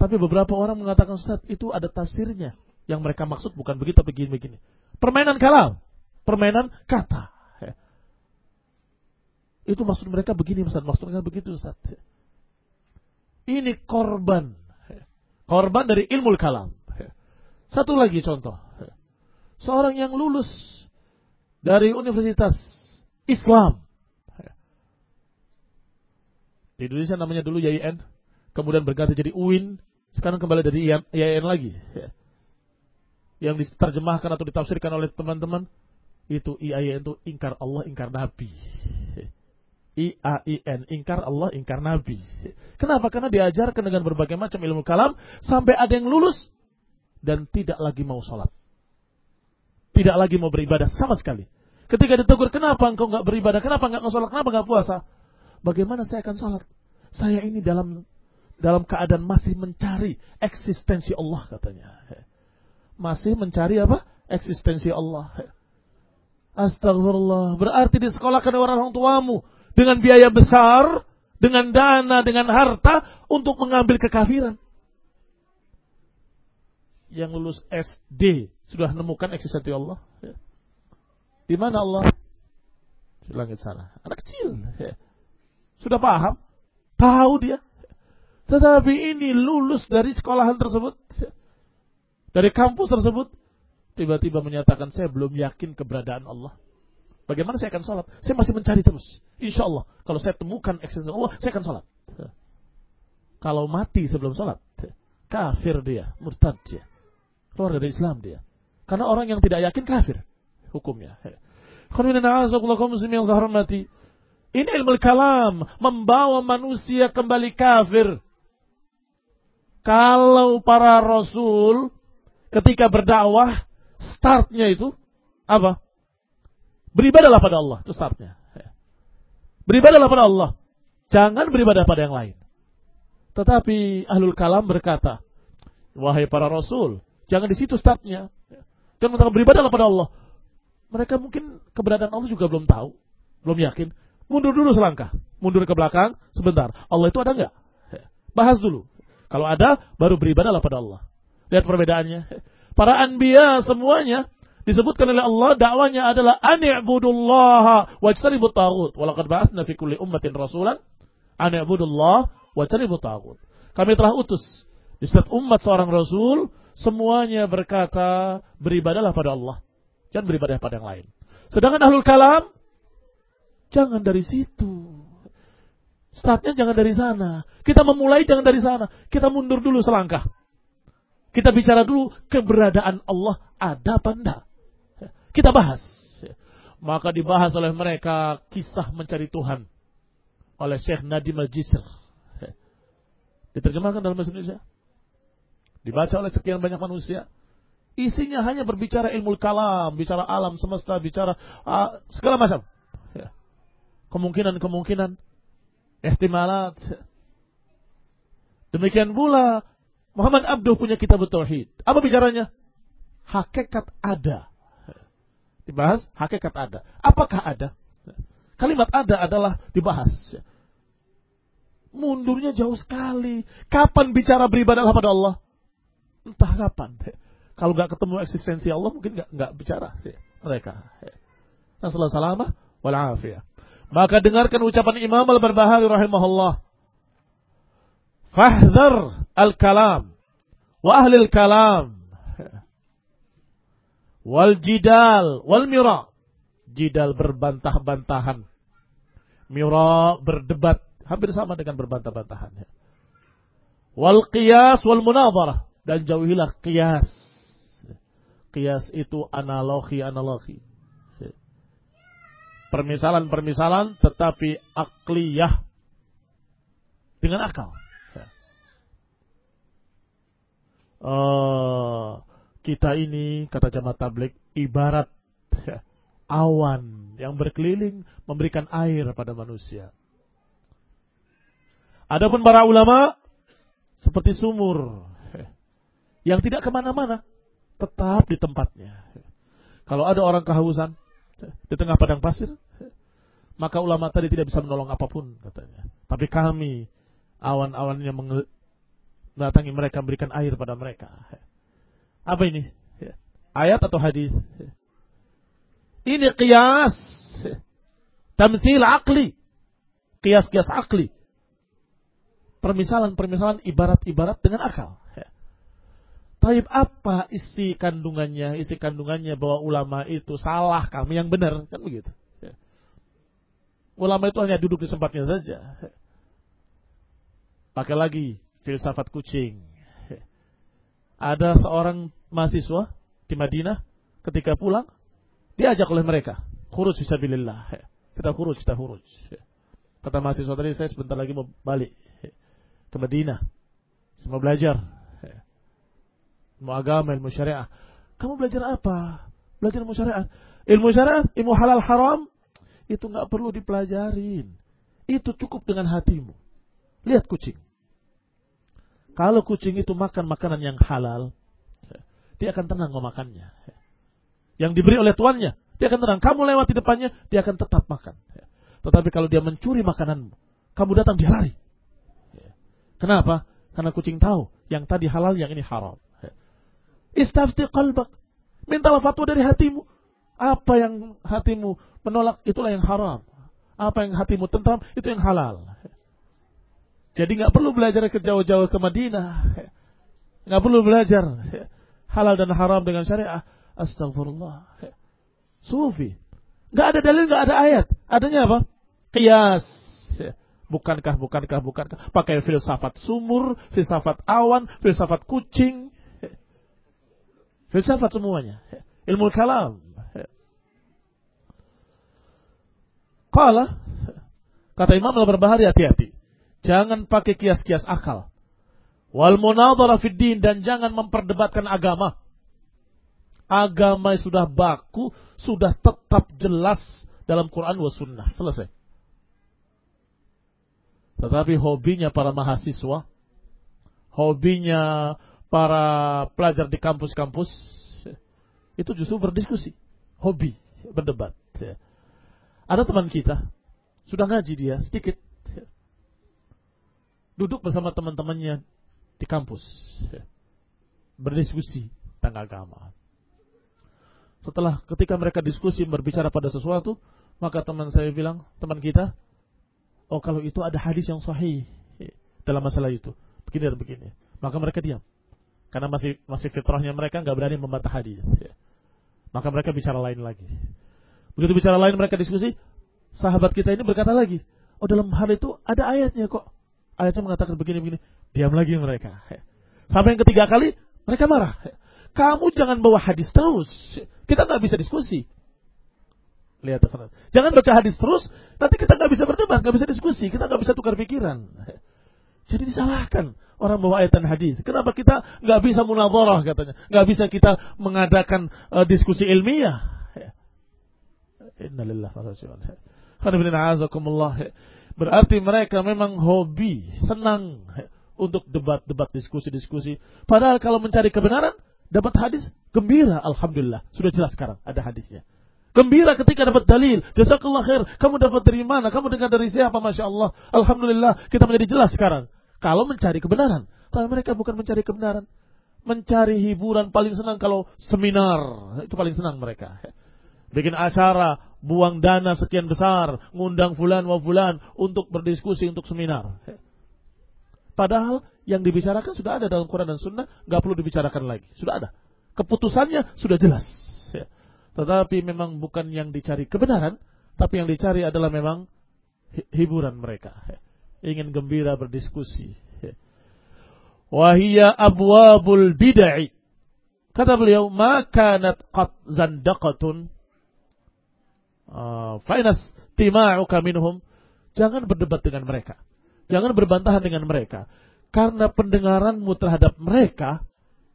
tapi beberapa orang mengatakan Ustaz itu ada tafsirnya. Yang mereka maksud bukan begitu begini-begini. Permainan kalam. Permainan kata. Itu maksud mereka begini Ustaz. Maksud mereka begitu Ustaz. Ini korban. Korban dari ilmu kalam. Satu lagi contoh. Seorang yang lulus dari universitas Islam. Di Indonesia namanya dulu YIN. Kemudian berganti jadi UIN. Sekarang kembali dari YIN lagi. Yang diterjemahkan atau ditafsirkan oleh teman-teman. Itu IAIN itu ingkar Allah, ingkar Nabi. I-A-I-N, ingkar Allah, ingkar Nabi. Kenapa? Karena diajarkan dengan berbagai macam ilmu kalam sampai ada yang lulus dan tidak lagi mau sholat. Tidak lagi mau beribadah sama sekali. Ketika ditegur, kenapa engkau nggak beribadah? Kenapa nggak sholat? Kenapa nggak puasa? Bagaimana saya akan sholat? Saya ini dalam dalam keadaan masih mencari eksistensi Allah katanya. Masih mencari apa? Eksistensi Allah. Astagfirullah. Berarti disekolahkan oleh orang tuamu dengan biaya besar, dengan dana, dengan harta untuk mengambil kekafiran. Yang lulus SD sudah menemukan eksistensi Allah. Di mana Allah? Di langit sana. Anak kecil. Sudah paham? Tahu dia. Tetapi ini lulus dari sekolahan tersebut. Dari kampus tersebut. Tiba-tiba menyatakan saya belum yakin keberadaan Allah. Bagaimana saya akan sholat? Saya masih mencari terus. Insya Allah. Kalau saya temukan eksistensi Allah, saya akan sholat. Kalau mati sebelum sholat. Kafir dia. Murtad dia. Keluar dari Islam dia. Karena orang yang tidak yakin kafir hukumnya. Ini ilmu kalam membawa manusia kembali kafir. Kalau para rasul ketika berdakwah startnya itu apa? Beribadalah pada Allah, itu startnya. Beribadalah pada Allah. Jangan beribadah pada yang lain. Tetapi ahlul kalam berkata, wahai para rasul, jangan di situ startnya. Dan mereka beribadah kepada Allah. Mereka mungkin keberadaan Allah juga belum tahu, belum yakin. Mundur dulu selangkah, mundur ke belakang sebentar. Allah itu ada nggak? Bahas dulu. Kalau ada, baru beribadahlah pada Allah. Lihat perbedaannya. Para anbiya semuanya disebutkan oleh Allah dakwanya adalah ani'budullaha wajtanibut tagut. Walaqad ba'atsna fi kulli ummatin rasulan ani'budullah wajtanibut tagut. Kami telah utus di setiap umat seorang rasul semuanya berkata beribadalah pada Allah. Jangan beribadah pada yang lain. Sedangkan ahlul kalam, jangan dari situ. Startnya jangan dari sana. Kita memulai jangan dari sana. Kita mundur dulu selangkah. Kita bicara dulu keberadaan Allah ada apa enggak. Kita bahas. Maka dibahas oleh mereka kisah mencari Tuhan. Oleh Syekh Nadim Al-Jisr. Diterjemahkan dalam bahasa Indonesia. Dibaca oleh sekian banyak manusia. Isinya hanya berbicara ilmu kalam, bicara alam semesta, bicara uh, segala macam. Ya. Kemungkinan-kemungkinan, ihtimalat. Demikian pula Muhammad Abduh punya kitab Tauhid. Apa bicaranya? Hakikat ada. Dibahas hakikat ada. Apakah ada? Kalimat ada adalah dibahas. Mundurnya jauh sekali. Kapan bicara beribadah kepada Allah? Entah kapan. Kalau nggak ketemu eksistensi Allah mungkin nggak bicara mereka. Nasallahu salamah wal afiyah. Maka dengarkan ucapan Imam Al-Barbahari rahimahullah. Fahdhar al-kalam wa ahli al-kalam wal jidal wal mira. Jidal berbantah-bantahan. Mira berdebat hampir sama dengan berbantah-bantahan. Wal qiyas wal munadharah dan jauhilah kias. Kias itu analogi-analogi. Permisalan-permisalan tetapi akliyah dengan akal. Uh, kita ini kata jamaah tablik ibarat awan yang berkeliling memberikan air pada manusia. Adapun para ulama seperti sumur yang tidak ke mana-mana, tetap di tempatnya. Kalau ada orang kehausan di tengah padang pasir, maka ulama tadi tidak bisa menolong apa pun katanya. Tapi kami, awan-awan yang mendatangi mereka, memberikan air pada mereka. Apa ini? Ayat atau hadis? Ini kias. Tamthil akli. Kias-kias akli. Permisalan-permisalan ibarat-ibarat dengan akal. Taib apa isi kandungannya? Isi kandungannya bahwa ulama itu salah, kami yang benar. Kan begitu. Ulama itu hanya duduk di tempatnya saja. Pakai lagi filsafat kucing. Ada seorang mahasiswa di Madinah ketika pulang diajak oleh mereka, "Khuruj fisabilillah." Kita khuruj, kita khuruj. Kata mahasiswa tadi, saya sebentar lagi mau balik ke Madinah. Saya mau belajar. Mau agama, ilmu syariah. Kamu belajar apa? Belajar ilmu syariah. Ilmu syariah, ilmu halal haram, itu nggak perlu dipelajarin. Itu cukup dengan hatimu. Lihat kucing. Kalau kucing itu makan makanan yang halal, dia akan tenang memakannya. Yang diberi oleh tuannya, dia akan tenang. Kamu lewat di depannya, dia akan tetap makan. Tetapi kalau dia mencuri makananmu, kamu datang dia lari. Kenapa? Karena kucing tahu yang tadi halal, yang ini haram. Istafti qalbak. Mintalah fatwa dari hatimu. Apa yang hatimu menolak, itulah yang haram. Apa yang hatimu tentram, itu yang halal. Jadi nggak perlu belajar ke jauh-jauh ke Madinah. Nggak perlu belajar halal dan haram dengan syariah. Astagfirullah. Sufi. Gak ada dalil, gak ada ayat. Adanya apa? Kias. Bukankah, bukankah, bukankah. Pakai filsafat sumur, filsafat awan, filsafat kucing. Filsafat semuanya. Ilmu kalam. Kala, kata Imam al-Barbahari hati-hati. Jangan pakai kias-kias akal. Wal munadhara fid din dan jangan memperdebatkan agama agama sudah baku, sudah tetap jelas dalam Quran wa sunnah. Selesai. Tetapi hobinya para mahasiswa, hobinya para pelajar di kampus-kampus, itu justru berdiskusi. Hobi, berdebat. Ada teman kita, sudah ngaji dia sedikit. Duduk bersama teman-temannya di kampus. Berdiskusi tentang agama. Setelah ketika mereka diskusi berbicara pada sesuatu, maka teman saya bilang, teman kita, oh kalau itu ada hadis yang sahih dalam masalah itu, begini dan begini. Maka mereka diam. Karena masih masih fitrahnya mereka nggak berani membantah hadis. Maka mereka bicara lain lagi. Begitu bicara lain mereka diskusi, sahabat kita ini berkata lagi, oh dalam hal itu ada ayatnya kok. Ayatnya mengatakan begini-begini. Diam lagi mereka. Sampai yang ketiga kali mereka marah. Kamu jangan bawa hadis terus. Kita nggak bisa diskusi. Lihat, jangan baca hadis terus. Nanti kita nggak bisa berdebat, nggak bisa diskusi, kita nggak bisa tukar pikiran. Jadi disalahkan orang bawa ayat dan hadis. Kenapa kita nggak bisa munadharah katanya? Nggak bisa kita mengadakan uh, diskusi ilmiah. Innalillah Berarti mereka memang hobi, senang untuk debat-debat, diskusi-diskusi. Padahal kalau mencari kebenaran, Dapat hadis, gembira. Alhamdulillah. Sudah jelas sekarang ada hadisnya. Gembira ketika dapat dalil. Jazakallah khair. Kamu dapat dari mana? Kamu dengar dari siapa? Masya Allah. Alhamdulillah. Kita menjadi jelas sekarang. Kalau mencari kebenaran. Tapi mereka bukan mencari kebenaran. Mencari hiburan paling senang kalau seminar. Itu paling senang mereka. Bikin acara. Buang dana sekian besar. Ngundang fulan wa fulan. Untuk berdiskusi, untuk seminar. Padahal yang dibicarakan sudah ada dalam Quran dan Sunnah, nggak perlu dibicarakan lagi. Sudah ada. Keputusannya sudah jelas. Tetapi memang bukan yang dicari kebenaran, tapi yang dicari adalah memang hiburan mereka. Ingin gembira berdiskusi. Wahia abwabul bid'ah. Kata beliau, makanat qad zandaqatun uh, fainas tima'uka minhum. Jangan berdebat dengan mereka. Jangan berbantahan dengan mereka. Karena pendengaranmu terhadap mereka,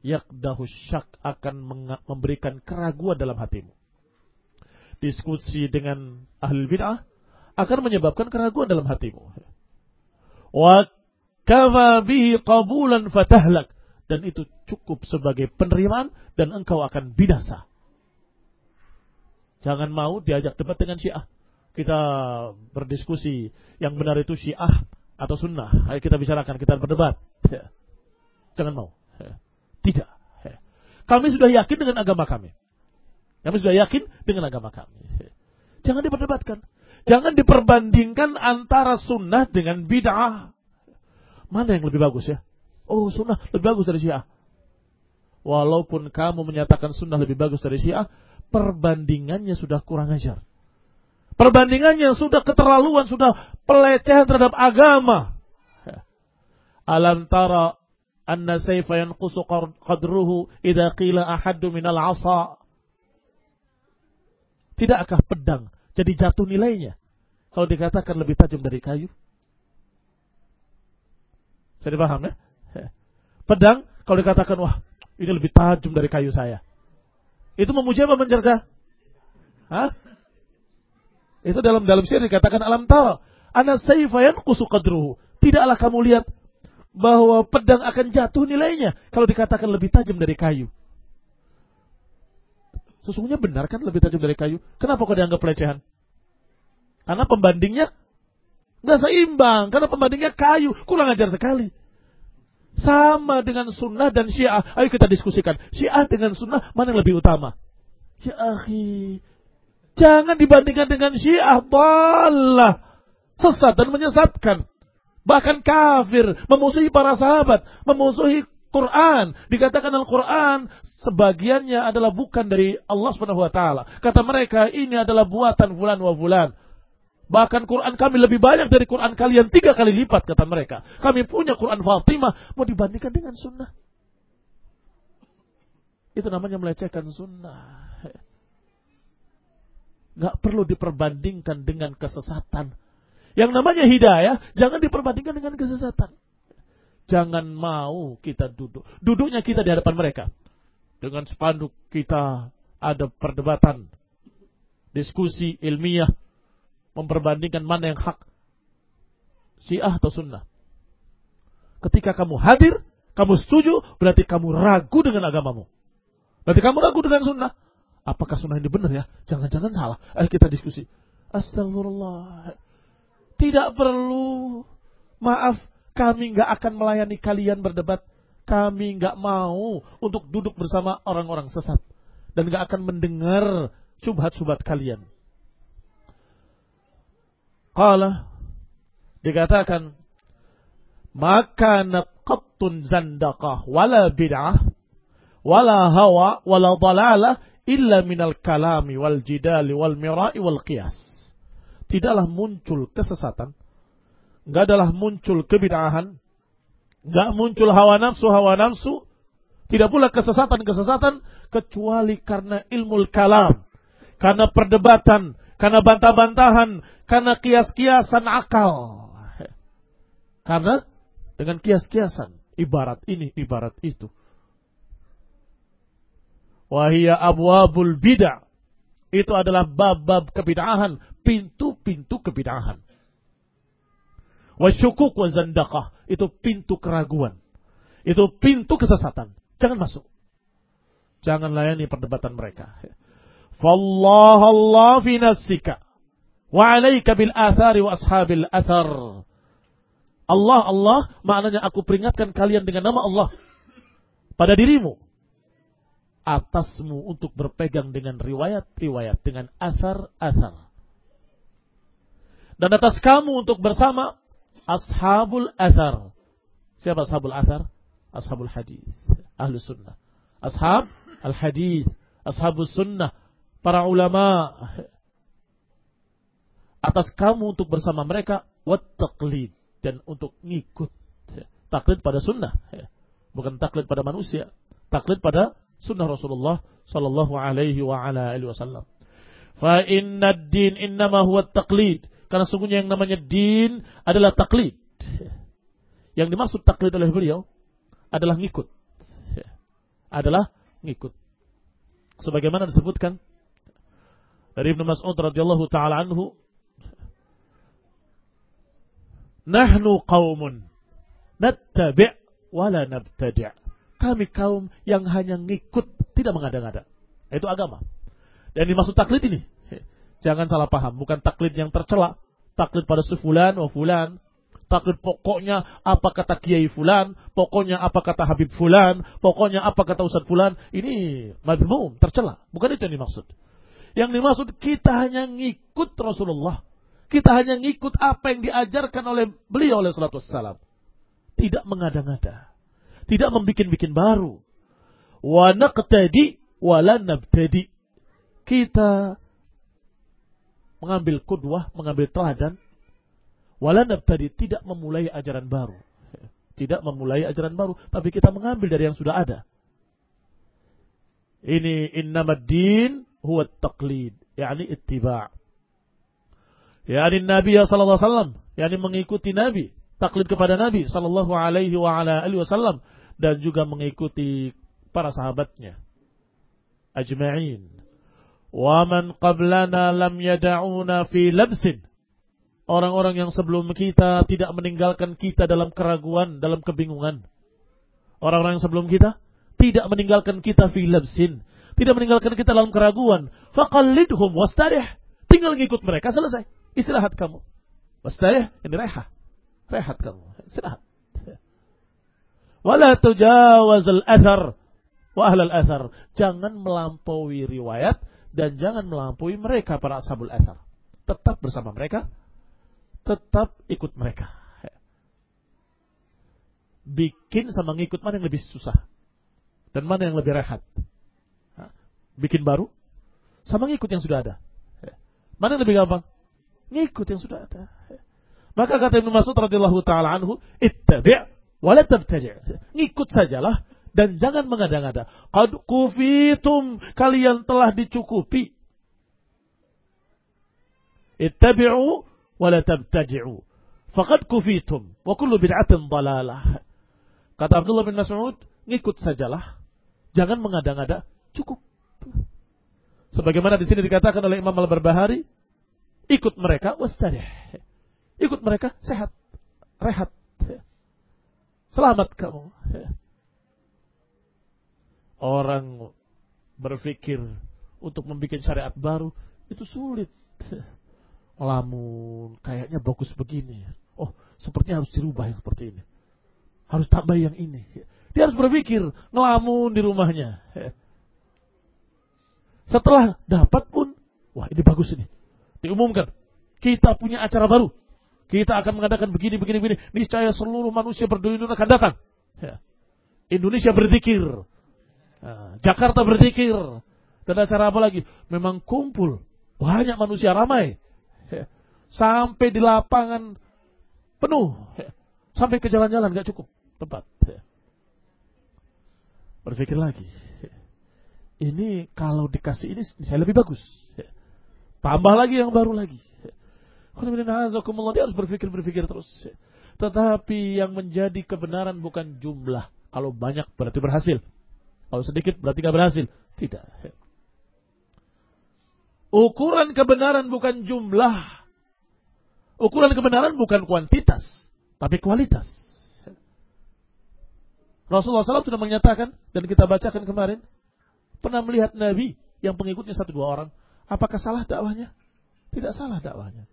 yakdahu syak akan memberikan keraguan dalam hatimu. Diskusi dengan ahli bid'ah akan menyebabkan keraguan dalam hatimu. Wa qabulan. Dan itu cukup sebagai penerimaan dan engkau akan binasa. Jangan mau diajak debat dengan syiah. Kita berdiskusi yang benar itu syiah atau sunnah. Ayo kita bicarakan, kita berdebat. Jangan mau. Tidak. Kami sudah yakin dengan agama kami. Kami sudah yakin dengan agama kami. Jangan diperdebatkan. Jangan diperbandingkan antara sunnah dengan bid'ah. Mana yang lebih bagus ya? Oh sunnah lebih bagus dari syiah. Walaupun kamu menyatakan sunnah lebih bagus dari syiah, perbandingannya sudah kurang ajar. Perbandingannya sudah keterlaluan, sudah pelecehan terhadap agama. Alam tara anna sayfa yanqusu qadruhu idza qila ahaddu minal asa. Tidakkah pedang jadi jatuh nilainya kalau dikatakan lebih tajam dari kayu? Saya dipaham ya? Pedang kalau dikatakan wah ini lebih tajam dari kayu saya. Itu memuji apa mencerca? Hah? Itu dalam dalam syair dikatakan alam tara. Ana sayfayan qadruhu. Tidaklah kamu lihat bahwa pedang akan jatuh nilainya kalau dikatakan lebih tajam dari kayu. Sesungguhnya benar kan lebih tajam dari kayu? Kenapa kok dianggap pelecehan? Karena pembandingnya nggak seimbang. Karena pembandingnya kayu. Kurang ajar sekali. Sama dengan sunnah dan syiah. Ayo kita diskusikan. Syiah dengan sunnah mana yang lebih utama? Ya akhi. Jangan dibandingkan dengan syiah. Balah. Sesat dan menyesatkan bahkan kafir, memusuhi para sahabat, memusuhi Quran. Dikatakan Al-Quran sebagiannya adalah bukan dari Allah Subhanahu wa taala. Kata mereka ini adalah buatan fulan wa fulan. Bahkan Quran kami lebih banyak dari Quran kalian tiga kali lipat kata mereka. Kami punya Quran Fatimah mau dibandingkan dengan sunnah. Itu namanya melecehkan sunnah. Gak perlu diperbandingkan dengan kesesatan. Yang namanya hidayah jangan diperbandingkan dengan kesesatan. Jangan mau kita duduk. Duduknya kita di hadapan mereka. Dengan spanduk kita ada perdebatan. Diskusi ilmiah. Memperbandingkan mana yang hak. Syiah atau sunnah. Ketika kamu hadir, kamu setuju, berarti kamu ragu dengan agamamu. Berarti kamu ragu dengan sunnah. Apakah sunnah ini benar ya? Jangan-jangan salah. Ayo kita diskusi. Astagfirullah. Tidak perlu. Maaf, kami nggak akan melayani kalian berdebat. Kami nggak mau untuk duduk bersama orang-orang sesat. Dan nggak akan mendengar subhat-subhat kalian. Qala dikatakan maka naqattun zandaqah wala bid'ah wala hawa wala dalalah illa minal kalami wal jidali wal mira'i wal qiyas tidaklah muncul kesesatan, nggak adalah muncul kebid'ahan, nggak muncul hawa nafsu hawa nafsu, tidak pula kesesatan-kesesatan kecuali karena ilmu kalam, karena perdebatan, karena bantah-bantahan, karena kias-kiasan akal. Karena dengan kias-kiasan, ibarat ini, ibarat itu. Wahia abwabul bid'ah. Itu adalah bab-bab kebid'ahan, pintu-pintu kebidahan. Wasyukuk wa zandaqah. Itu pintu keraguan. Itu pintu kesesatan. Jangan masuk. Jangan layani perdebatan mereka. Fallah Allah fi nafsika. Wa alaika bil athari wa ashabil athar. Allah, Allah, maknanya aku peringatkan kalian dengan nama Allah. Pada dirimu. Atasmu untuk berpegang dengan riwayat-riwayat. Dengan asar-asar dan atas kamu untuk bersama ashabul athar. Siapa ashabul athar? Ashabul hadis, ahlu sunnah. Ashab al hadis, ashabul sunnah, para ulama. Atas kamu untuk bersama mereka wat dan untuk ngikut taklid pada sunnah, bukan taklid pada manusia, taklid pada sunnah Rasulullah sallallahu alaihi wa ala alihi wasallam. Fa inna ad-din innama huwa at-taqlid karena sungguhnya yang namanya din adalah taklid. Yang dimaksud taklid oleh beliau adalah ngikut. Adalah ngikut. Sebagaimana disebutkan dari Ibnu Mas'ud radhiyallahu taala anhu, "Nahnu qaumun nattabi' wala nabtadi'." Kami kaum yang hanya ngikut, tidak mengada-ngada. Itu agama. Dan dimaksud taklid ini Jangan salah paham, bukan taklid yang tercela. Taklid pada sefulan wa fulan. taklid pokoknya apa kata Kiai Fulan, pokoknya apa kata Habib Fulan, pokoknya apa kata Ustadz Fulan. Ini madmum, tercela. Bukan itu yang dimaksud. Yang dimaksud kita hanya ngikut Rasulullah. Kita hanya ngikut apa yang diajarkan oleh beliau oleh salatu wassalam. Tidak mengada-ngada. Tidak membikin-bikin baru. Wa naqtadi wa nabtadi. Kita mengambil kudwah, mengambil teladan. Wala nabtadi tidak memulai ajaran baru. Tidak memulai ajaran baru, tapi kita mengambil dari yang sudah ada. Ini innamad din huwa taqlid, yakni ittiba'. Yani Nabi sallallahu alaihi wasallam, yakni mengikuti Nabi, taklid kepada Nabi sallallahu alaihi wa ala alihi wasallam dan juga mengikuti para sahabatnya ajma'in. Man qablana lam yada'una labsin. Orang-orang yang sebelum kita tidak meninggalkan kita dalam keraguan, dalam kebingungan. Orang-orang yang sebelum kita tidak meninggalkan kita fi labsin, tidak meninggalkan kita dalam keraguan. Faqallidhum wastarih. Tinggal ngikut mereka selesai. Istirahat kamu. Wastarih ini rehat. Rehat kamu. Istirahat. Wala tujawaz al-athar wa ahlal athar. Jangan melampaui riwayat dan jangan melampaui mereka para ashabul athar. Tetap bersama mereka. Tetap ikut mereka. Bikin sama ngikut mana yang lebih susah. Dan mana yang lebih rehat bikin baru sama ngikut yang sudah ada. Mana yang lebih gampang? Ngikut yang sudah ada. Maka kata Ibnu Mas'ud radhiyallahu taala anhu, "Ittabi' wa la tabtadi'." Ngikut sajalah dan jangan mengada-ngada. Qad kufitum, kalian telah dicukupi. Ittabi'u wa la tabtadi'u. Faqad kufitum wa kullu bid'atin dalalah. Kata Abdullah bin Mas'ud, ngikut sajalah. Jangan mengada-ngada, cukup. Sebagaimana di sini dikatakan oleh Imam Al-Barbahari, ikut mereka wastarih. Ikut mereka sehat, rehat. Selamat kamu. Orang berpikir untuk membuat syariat baru itu sulit. Lamun kayaknya bagus begini. Oh, sepertinya harus dirubah yang seperti ini. Harus tambah yang ini. Dia harus berpikir ngelamun di rumahnya. Setelah dapat pun, wah ini bagus ini. Diumumkan. Kita punya acara baru. Kita akan mengadakan begini, begini, begini. Niscaya seluruh manusia berduyun akan datang. Indonesia berzikir. Nah, Jakarta berzikir. Dan acara apa lagi? Memang kumpul. Banyak manusia ramai. Sampai di lapangan penuh. Sampai ke jalan-jalan gak cukup tempat. Berpikir lagi ini kalau dikasih ini saya lebih bagus. Tambah lagi yang baru lagi. Dia harus berpikir-berpikir terus. Tetapi yang menjadi kebenaran bukan jumlah. Kalau banyak berarti berhasil. Kalau sedikit berarti tidak berhasil. Tidak. Ukuran kebenaran bukan jumlah. Ukuran kebenaran bukan kuantitas. Tapi kualitas. Rasulullah SAW sudah menyatakan. Dan kita bacakan kemarin pernah melihat Nabi yang pengikutnya satu dua orang. Apakah salah dakwahnya? Tidak salah dakwahnya.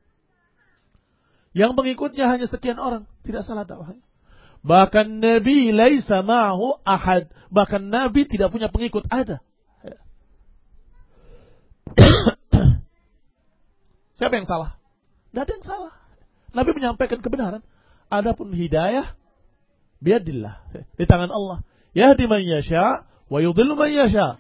Yang pengikutnya hanya sekian orang, tidak salah dakwahnya. Bahkan Nabi laisa ma'hu ahad. Bahkan Nabi tidak punya pengikut, ada. Siapa yang salah? Tidak ada yang salah. Nabi menyampaikan kebenaran. Adapun hidayah biadillah di tangan Allah. Yahdi man yasha wa yudhillu man yasha.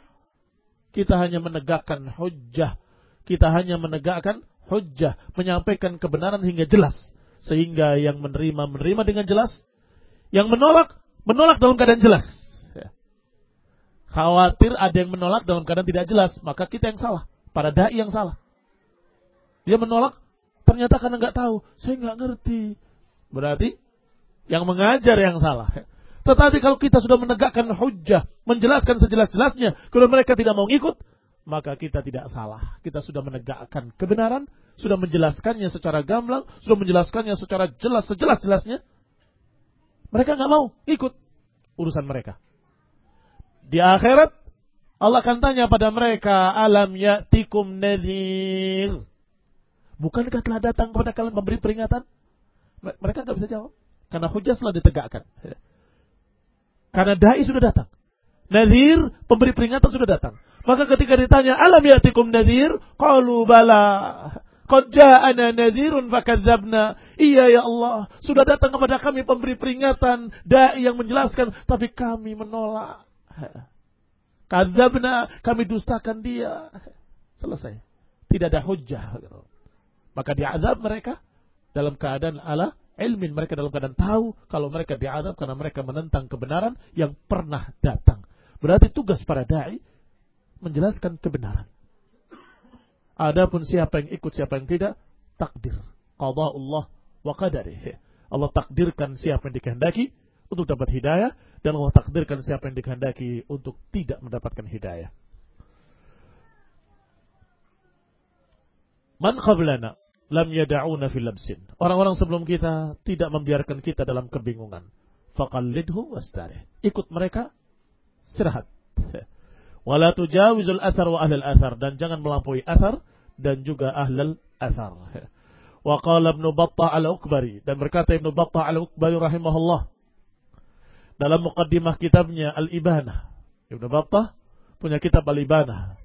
Kita hanya menegakkan hujjah. Kita hanya menegakkan hujjah. Menyampaikan kebenaran hingga jelas. Sehingga yang menerima, menerima dengan jelas. Yang menolak, menolak dalam keadaan jelas. Ya. Khawatir ada yang menolak dalam keadaan tidak jelas. Maka kita yang salah. Para da'i yang salah. Dia menolak, ternyata karena nggak tahu. Saya nggak ngerti. Berarti yang mengajar yang salah. Tetapi kalau kita sudah menegakkan hujah, menjelaskan sejelas-jelasnya, kalau mereka tidak mau ngikut, maka kita tidak salah. Kita sudah menegakkan kebenaran, sudah menjelaskannya secara gamblang, sudah menjelaskannya secara jelas sejelas-jelasnya. Mereka nggak mau ikut urusan mereka. Di akhirat Allah akan tanya pada mereka, alam ya'tikum nadhir. Bukankah telah datang kepada kalian memberi peringatan? Mereka nggak bisa jawab. Karena hujah telah ditegakkan. Karena da'i sudah datang. Nadir, pemberi peringatan sudah datang. Maka ketika ditanya, alam yatikum nadir? Qalu bala. Qad ja'ana nadhirun fakadzabna. Iya ya Allah, sudah datang kepada kami pemberi peringatan, dai yang menjelaskan, tapi kami menolak. Kadzabna, kami dustakan dia. Selesai. Tidak ada hujjah. Maka diazab mereka dalam keadaan ala ilmin mereka dalam keadaan tahu kalau mereka diadab karena mereka menentang kebenaran yang pernah datang. Berarti tugas para dai menjelaskan kebenaran. Adapun siapa yang ikut siapa yang tidak takdir. Qada Allah wa qadarih. Allah takdirkan siapa yang dikehendaki untuk dapat hidayah dan Allah takdirkan siapa yang dikehendaki untuk tidak mendapatkan hidayah. Man qablana lam yada'una fil labsin. Orang-orang sebelum kita tidak membiarkan kita dalam kebingungan. Faqallidhu wastarih. Ikut mereka, istirahat. Wala tujawizul asar wa ahlal asar. Dan jangan melampaui asar dan juga ahlal asar. Wa qala Ibn Battah al-Ukbari. Dan berkata Ibn Battah al-Ukbari rahimahullah. Dalam muqaddimah kitabnya Al-Ibanah. Ibn Battah punya kitab Al-Ibanah.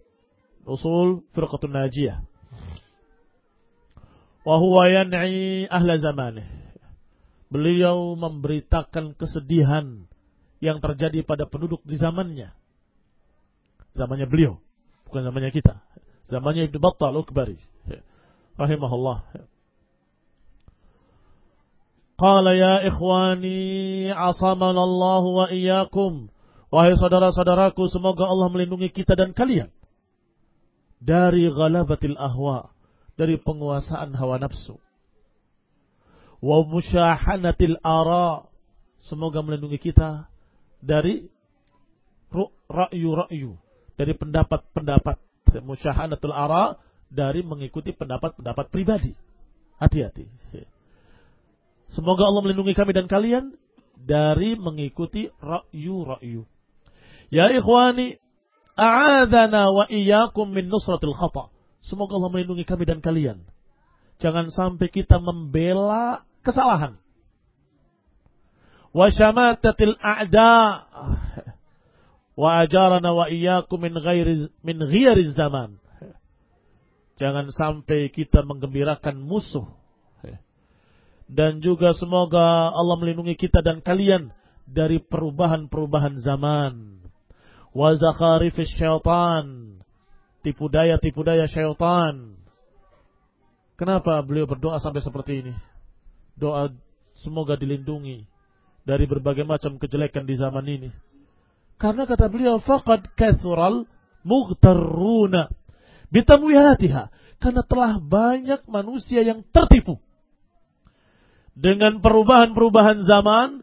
Usul Firqatun Najiyah Wahuwa yan'i ahla zamanih. Beliau memberitakan kesedihan yang terjadi pada penduduk di zamannya. Zamannya beliau, bukan zamannya kita. Zamannya Ibnu Battal Ukbari. Rahimahullah. Qala ya ikhwani asamana Allah wa iyyakum. Wahai saudara-saudaraku, semoga Allah melindungi kita dan kalian dari ghalabatil ahwa, dari penguasaan hawa nafsu. Wa musyahanatil ara. Semoga melindungi kita dari ra'yu-ra'yu. Dari pendapat-pendapat. Musyahanatul ara. Dari mengikuti pendapat-pendapat pribadi. Hati-hati. Semoga Allah melindungi kami dan kalian dari mengikuti ra'yu-ra'yu. Ya ikhwani, a'adana wa iyyakum min nusratil khata'. Semoga Allah melindungi kami dan kalian. Jangan sampai kita membela kesalahan. Wa syamatatil a'da. Wa ajarana wa iyyakum min ghairi min zaman. Jangan sampai kita menggembirakan musuh. Dan juga semoga Allah melindungi kita dan kalian dari perubahan-perubahan zaman. Wa zakharifis syaitan tipu daya tipu daya syaitan. Kenapa beliau berdoa sampai seperti ini? Doa semoga dilindungi dari berbagai macam kejelekan di zaman ini. Karena kata beliau faqad kathural mughtarruna bitamwihatiha karena telah banyak manusia yang tertipu dengan perubahan-perubahan zaman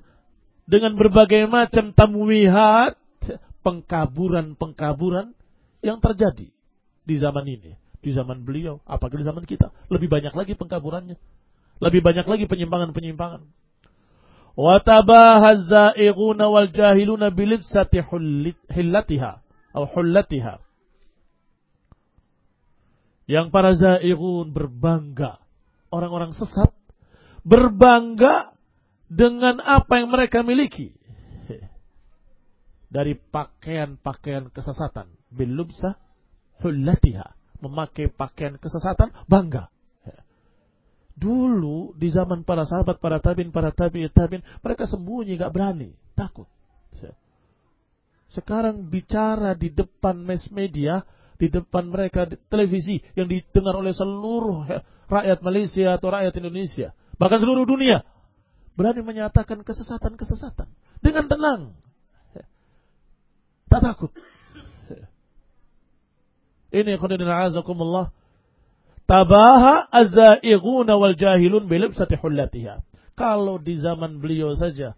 dengan berbagai macam tamwihat pengkaburan-pengkaburan yang terjadi di zaman ini, di zaman beliau, apalagi di zaman kita. Lebih banyak lagi pengkaburannya. Lebih banyak lagi penyimpangan-penyimpangan. Hullatiha. Yang para za'ighun berbangga, orang-orang sesat berbangga dengan apa yang mereka miliki dari pakaian-pakaian kesesatan bilubsa hullatiha. Memakai pakaian kesesatan, bangga. Dulu di zaman para sahabat, para tabin, para tabi, tabin, mereka sembunyi, gak berani, takut. Sekarang bicara di depan mass media, di depan mereka di televisi yang didengar oleh seluruh rakyat Malaysia atau rakyat Indonesia, bahkan seluruh dunia, berani menyatakan kesesatan-kesesatan dengan tenang. Tak takut. Ini khudina azakumullah. Tabaha azaighuna wal jahilun bilibsati hullatiha. Kalau di zaman beliau saja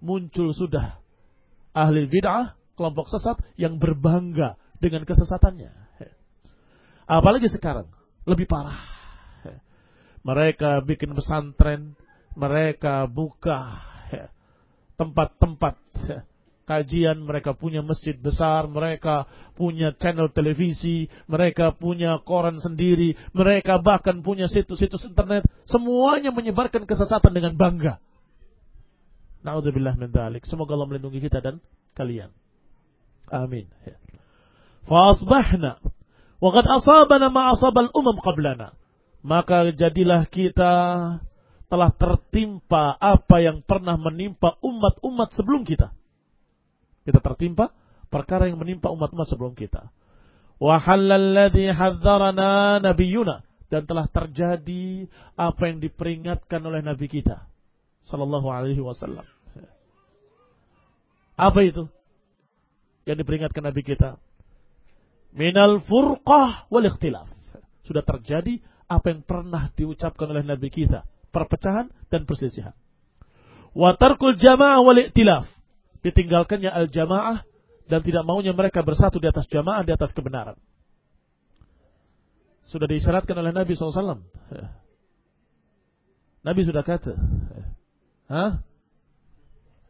muncul sudah ahli bid'ah, kelompok sesat yang berbangga dengan kesesatannya. Apalagi sekarang, lebih parah. Mereka bikin pesantren, mereka buka tempat-tempat kajian, mereka punya masjid besar, mereka punya channel televisi, mereka punya koran sendiri, mereka bahkan punya situs-situs internet, semuanya menyebarkan kesesatan dengan bangga. Na'udzubillah min dhalik. Semoga Allah melindungi kita dan kalian. Amin. Fasbahna. Wa qad asabana ma asabal umam qablana. Maka jadilah kita telah tertimpa apa yang pernah menimpa umat-umat sebelum kita kita tertimpa perkara yang menimpa umat-umat sebelum kita. Wa halalladzi hadzarana nabiyuna dan telah terjadi apa yang diperingatkan oleh nabi kita sallallahu alaihi wasallam. Apa itu? Yang diperingatkan nabi kita. Minal furqah wal ikhtilaf. Sudah terjadi apa yang pernah diucapkan oleh nabi kita, perpecahan dan perselisihan. Wa tarkul jamaah wal ikhtilaf ditinggalkannya al-jamaah dan tidak maunya mereka bersatu di atas jamaah di atas kebenaran. Sudah diisyaratkan oleh Nabi SAW. Nabi sudah kata. Hah?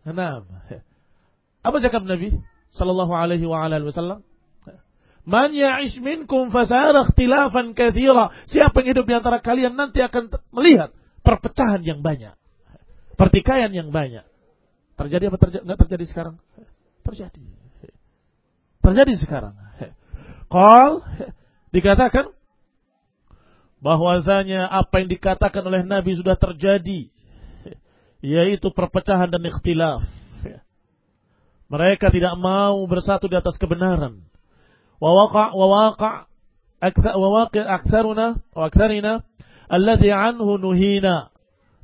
Enam. Apa cakap Nabi sallallahu alaihi wasallam? Man ya'ish minkum fasara ikhtilafan katsira. Siapa yang hidup di antara kalian nanti akan melihat perpecahan yang banyak. Pertikaian yang banyak. Terjadi apa terjadi? Enggak terjadi sekarang? Terjadi. Terjadi sekarang. Qal dikatakan bahwasanya apa yang dikatakan oleh Nabi sudah terjadi yaitu perpecahan dan ikhtilaf. Mereka tidak mau bersatu di atas kebenaran. Wa waqa wa waqa wa waqi aktsaruna wa aktsarina anhu nuhina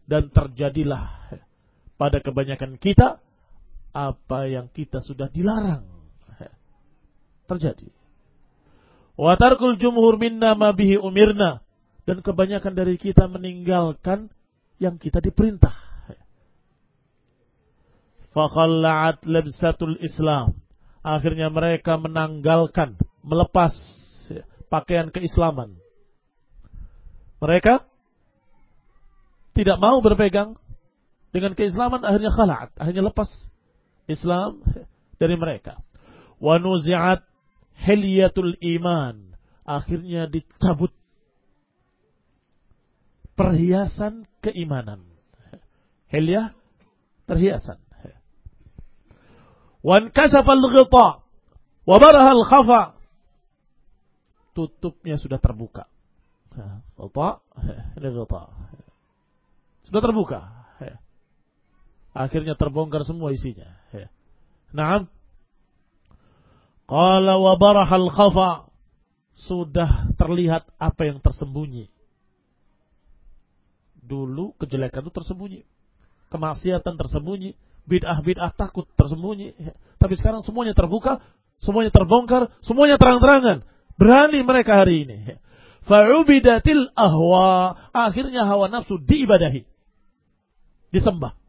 dan terjadilah pada kebanyakan kita apa yang kita sudah dilarang terjadi. Wa tarkul jumhur minna ma bihi umirna dan kebanyakan dari kita meninggalkan yang kita diperintah. Fakhalla'at labsatul Islam. Akhirnya mereka menanggalkan, melepas pakaian keislaman. Mereka tidak mau berpegang dengan keislaman akhirnya khala'at, akhirnya lepas Islam dari mereka. Wa nuzi'at hilyatul iman, akhirnya dicabut perhiasan keimanan. Hilyah perhiasan. Wan kasafal ghita wa barahal khafa. Tutupnya sudah terbuka. Ghita, ghita. Sudah terbuka. Akhirnya terbongkar semua isinya. Ya. Naam. Qala wa barahal khafa. Sudah terlihat apa yang tersembunyi. Dulu kejelekan itu tersembunyi. Kemaksiatan tersembunyi. Bid'ah-bid'ah takut tersembunyi. Ya. Tapi sekarang semuanya terbuka. Semuanya terbongkar. Semuanya terang-terangan. Berani mereka hari ini. Ya. Fa'ubidatil ahwa. Akhirnya hawa nafsu diibadahi. Disembah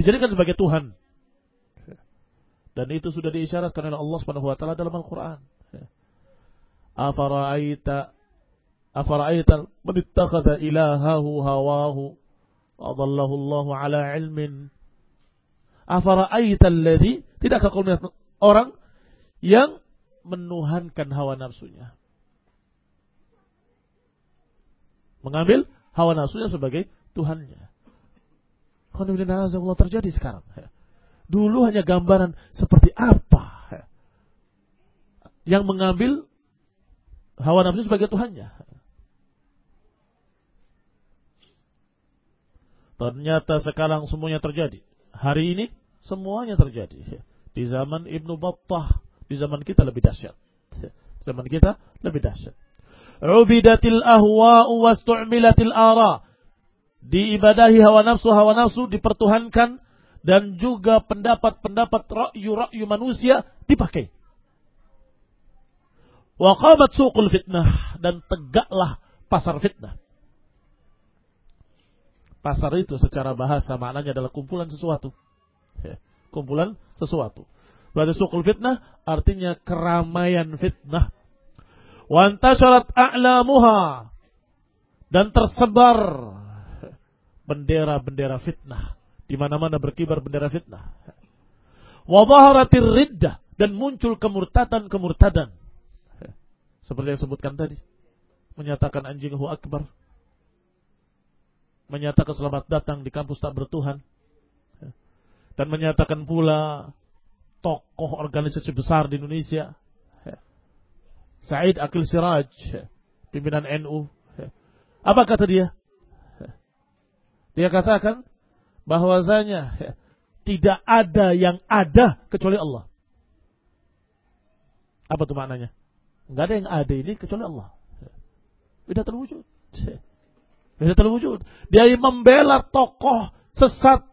dijadikan sebagai Tuhan. Dan itu sudah diisyaratkan oleh Allah Subhanahu wa taala dalam Al-Qur'an. Afara'aita afara'aita man ittakhadha ilahahu hawahu adallahu Allah ala ilmin afara'aita alladhi tidakkah kau melihat orang yang menuhankan hawa nafsunya mengambil hawa nafsunya sebagai Tuhannya Allah terjadi sekarang. Dulu hanya gambaran seperti apa yang mengambil hawa nafsu sebagai Tuhannya. Ternyata sekarang semuanya terjadi. Hari ini semuanya terjadi. Di zaman Ibnu Battah, di zaman kita lebih dahsyat. Zaman kita lebih dahsyat. Ubidatil ahwa'u wastu'milatil ara diibadahi hawa nafsu hawa nafsu dipertuhankan dan juga pendapat-pendapat rakyu-rakyu manusia dipakai. Wa qamat suqul fitnah dan tegaklah pasar fitnah. Pasar itu secara bahasa maknanya adalah kumpulan sesuatu. Kumpulan sesuatu. Berarti suqul fitnah artinya keramaian fitnah. Wa antasharat a'lamuha dan tersebar bendera-bendera fitnah. Di mana-mana berkibar bendera fitnah. Wadaharatir riddah dan muncul kemurtadan-kemurtadan. Seperti yang sebutkan tadi. Menyatakan anjinghu akbar. Menyatakan selamat datang di kampus tak bertuhan. Dan menyatakan pula tokoh organisasi besar di Indonesia. Said Akil Siraj, pimpinan NU. Apa kata dia? Dia katakan bahwasanya tidak ada yang ada kecuali Allah. Apa tuh maknanya? Enggak ada yang ada ini kecuali Allah. Tidak terwujud. Tidak terwujud. Dia membela tokoh sesat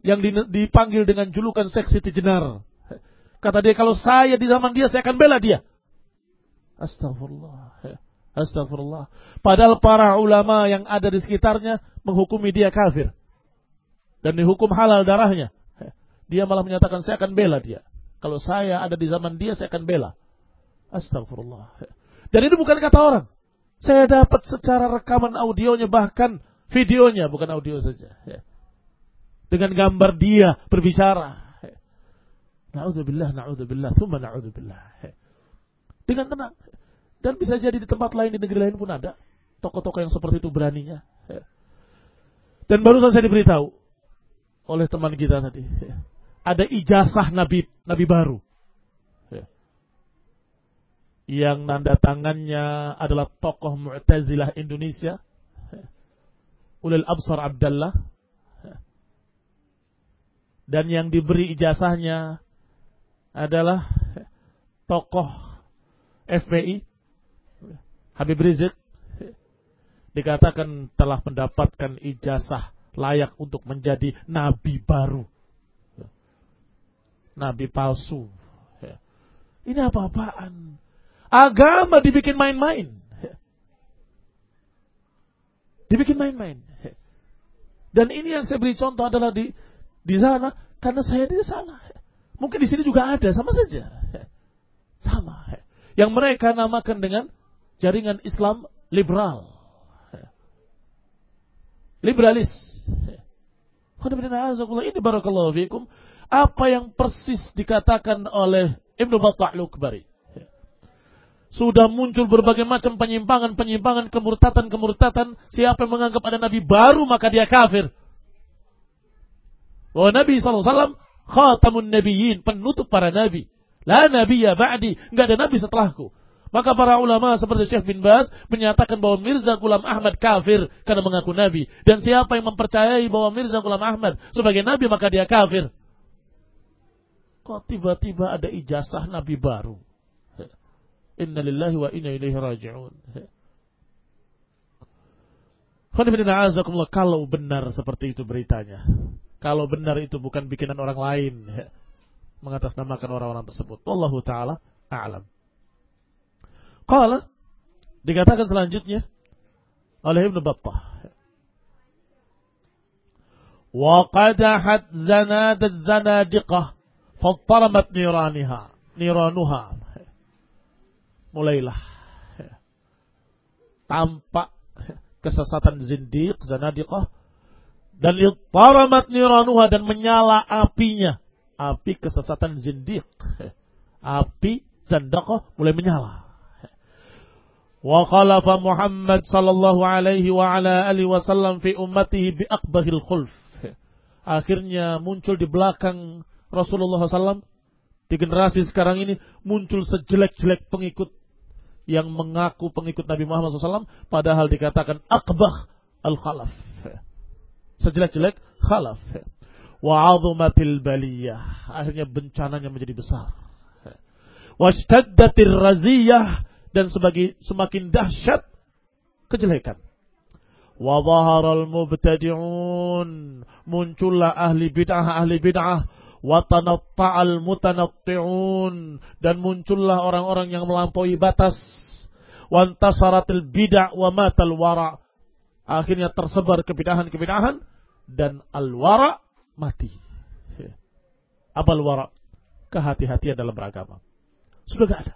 yang dipanggil dengan julukan seksi jenar. Kata dia kalau saya di zaman dia saya akan bela dia. Astagfirullah. Astagfirullah. Padahal para ulama yang ada di sekitarnya menghukumi dia kafir. Dan dihukum halal darahnya. Dia malah menyatakan saya akan bela dia. Kalau saya ada di zaman dia saya akan bela. Astagfirullah. Dan itu bukan kata orang. Saya dapat secara rekaman audionya bahkan videonya bukan audio saja. Dengan gambar dia berbicara. Na'udzubillah, na'udzubillah, thumma na'udzubillah. Dengan tenang. Dan bisa jadi di tempat lain, di negeri lain pun ada. Tokoh-tokoh yang seperti itu beraninya. Dan baru saja diberitahu oleh teman kita tadi. Ada ijazah Nabi Nabi baru. Yang nanda tangannya adalah tokoh Mu'tazilah Indonesia. Ulil Absar Abdallah. Dan yang diberi ijazahnya adalah tokoh FPI Habib Rizik dikatakan telah mendapatkan ijazah layak untuk menjadi nabi baru. Nabi palsu. Ini apa-apaan? Agama dibikin main-main. Dibikin main-main. Dan ini yang saya beri contoh adalah di di sana karena saya di sana. Mungkin di sini juga ada, sama saja. Sama yang mereka namakan dengan jaringan Islam liberal. Liberalis. Ini barakallahu fikum. Apa yang persis dikatakan oleh Ibnu Battah. Sudah muncul berbagai macam penyimpangan-penyimpangan, kemurtatan-kemurtatan. Siapa yang menganggap ada nabi baru maka dia kafir. Bahwa Nabi SAW khatamun nabiyyin, penutup para nabi. La nabiyya ba'di. Enggak ada nabi setelahku. Maka para ulama seperti Syekh bin Baz menyatakan bahwa Mirza Ghulam Ahmad kafir karena mengaku nabi. Dan siapa yang mempercayai bahwa Mirza Ghulam Ahmad sebagai nabi maka dia kafir. Kok tiba-tiba ada ijazah nabi baru? Inna lillahi wa inna ilaihi raji'un. Kalau benar seperti itu beritanya. Kalau benar itu bukan bikinan orang lain mengatasnamakan orang-orang tersebut. Wallahu taala a'lam. Qala dikatakan selanjutnya oleh Ibnu Battah. Wa qadahat zanadat zanadiqah fattaramat niraniha niranuha. Mulailah tampak kesesatan zindiq zanadiqah dan ittaramat niranuha dan menyala apinya api kesesatan zindiq. Api zandaqah mulai menyala. Khalafa Muhammad sallallahu alaihi wa ala alihi wasallam fi ummatihi bi akbahil. Akhirnya muncul di belakang Rasulullah SAW di generasi sekarang ini muncul sejelek-jelek pengikut yang mengaku pengikut Nabi Muhammad SAW padahal dikatakan akbah al-khalaf. Sejelek-jelek khalaf wa baliyah. Akhirnya bencananya menjadi besar. Washtaddatir raziyah dan sebagai semakin dahsyat kejelekan. Wa dhaharal mubtadi'un. Muncullah ahli bid'ah ahli bid'ah wa tanatta'al mutanatti'un dan muncullah orang-orang yang melampaui batas. Wa antasaratil bid'ah wa matal wara. Akhirnya tersebar kebidahan-kebidahan dan al-wara mati. Abal wara. Kehati-hatian dalam beragama. Sudah gak ada.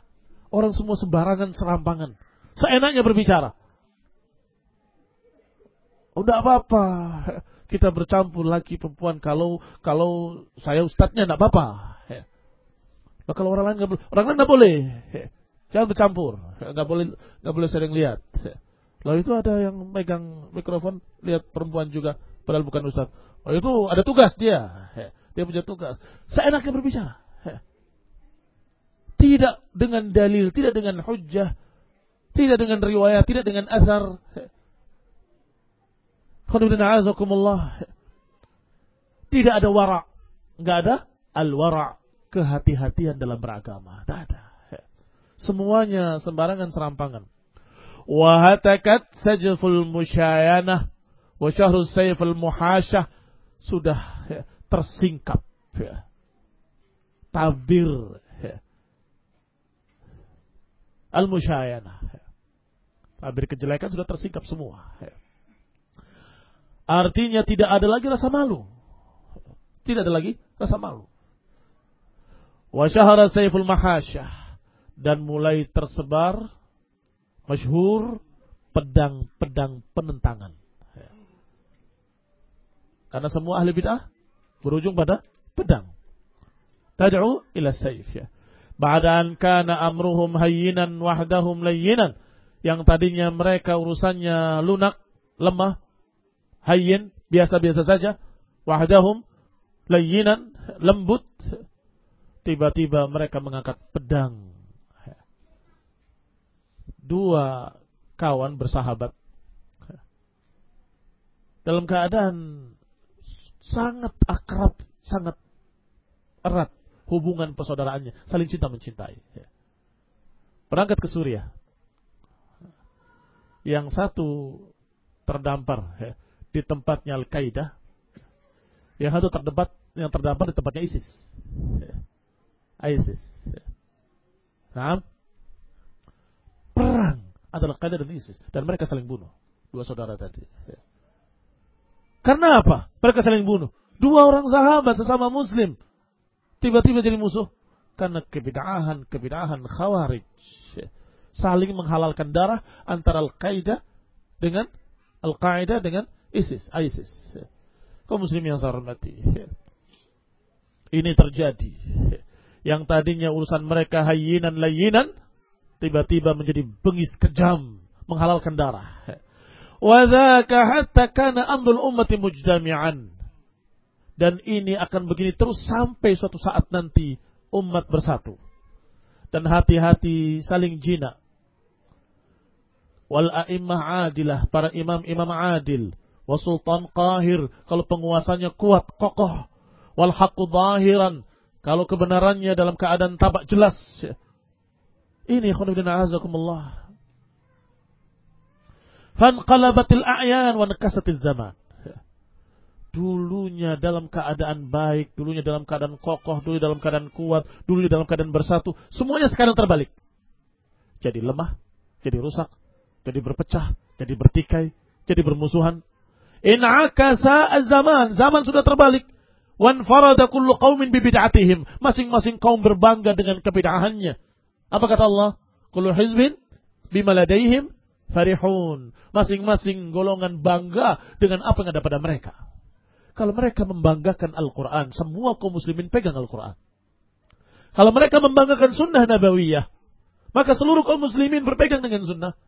Orang semua sembarangan, serampangan. Seenaknya berbicara. Udah apa-apa. kita bercampur laki perempuan kalau kalau saya ustadznya tidak apa-apa. Nah, kalau orang lain nggak boleh, orang lain nggak boleh. Jangan bercampur, nggak boleh nggak boleh sering lihat. Lalu itu ada yang megang mikrofon lihat perempuan juga, padahal bukan ustadz. Oh itu ada tugas dia, dia punya tugas. Seenaknya berbicara. Ya. Tidak dengan dalil, tidak dengan hujah, tidak dengan riwayat, tidak dengan azhar. Tidak ada wara. Enggak ada al-wara. Kehati-hatian dalam beragama. Tidak ada. Semuanya sembarangan serampangan. Wahatakat sajful musyayanah. Wa syahrul sayful muhasyah. Sudah tersingkap. Tabir. Al-musyayanah Tabir kejelekan sudah tersingkap semua. Artinya tidak ada lagi rasa malu. Tidak ada lagi rasa malu. Wa syahara sayful mahasyah. Dan mulai tersebar, masyhur, pedang-pedang penentangan. Karena semua ahli bid'ah berujung pada pedang. Tad'u ila sayf ya. Ba'dan kana amruhum hayyinan wahdahum layyinan. Yang tadinya mereka urusannya lunak, lemah, hayyin, biasa-biasa saja, wahdahum, layyinan, lembut, tiba-tiba mereka mengangkat pedang. Dua kawan bersahabat. Dalam keadaan sangat akrab, sangat erat hubungan persaudaraannya, saling cinta mencintai. Berangkat ke Suriah yang satu terdampar ya, di tempatnya Al-Qaeda, yang satu terdapat yang terdampar di tempatnya ISIS. Ya. ISIS. Ya. Nah, perang adalah Qaeda dan ISIS dan mereka saling bunuh dua saudara tadi. Ya. Karena apa? Mereka saling bunuh. Dua orang sahabat sesama muslim tiba-tiba jadi musuh karena kebidahan kebidahan khawarij saling menghalalkan darah antara Al-Qaeda dengan Al-Qaeda dengan ISIS, ISIS. Kau muslim yang saya hormati. Ini terjadi. Yang tadinya urusan mereka hayinan layinan, tiba-tiba menjadi bengis kejam, menghalalkan darah. Wadhaka hatta kana amrul ummati mujtami'an. Dan ini akan begini terus sampai suatu saat nanti umat bersatu. Dan hati-hati saling jinak wal a'immah adilah, para imam-imam adil, wa sultan qahir, kalau penguasanya kuat, kokoh, wal haqqu zahiran, kalau kebenarannya dalam keadaan tabak jelas. Ini khonibina azakumullah. Fanqalabatil a'yan wa nakasatil zaman. Dulunya dalam keadaan baik, dulunya dalam keadaan kokoh, dulu dalam keadaan kuat, dulu dalam keadaan bersatu. Semuanya sekarang terbalik. Jadi lemah, jadi rusak, jadi berpecah, jadi bertikai, jadi bermusuhan. In'akasa az-zaman, zaman sudah terbalik. Wan farada kullu qaumin bi bid'atihim. Masing-masing kaum berbangga dengan kebid'ahannya. Apa kata Allah? Kullu hizbin bima ladaihim farihun. Masing-masing golongan bangga dengan apa yang ada pada mereka. Kalau mereka membanggakan Al-Quran, semua kaum muslimin pegang Al-Quran. Kalau mereka membanggakan sunnah nabawiyah, maka seluruh kaum muslimin berpegang dengan sunnah.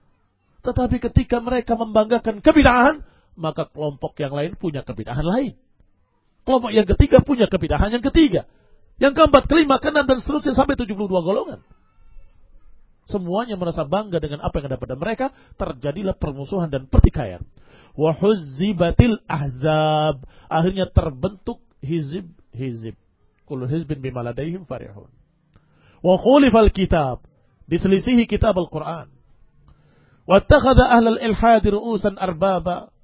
Tetapi ketika mereka membanggakan kebidahan, maka kelompok yang lain punya kebidahan lain. Kelompok yang ketiga punya kebidahan yang ketiga. Yang keempat, kelima, keenam, dan seterusnya sampai 72 golongan. Semuanya merasa bangga dengan apa yang ada pada mereka. Terjadilah permusuhan dan pertikaian. Wahuzzibatil ahzab. Akhirnya terbentuk hizib-hizib. Kullu hizbin bimaladaihim farihun. Wa khulifal kitab. Diselisihi kitab Al-Quran. Wattakhadha ahlal ilhad ru'usan arbaba.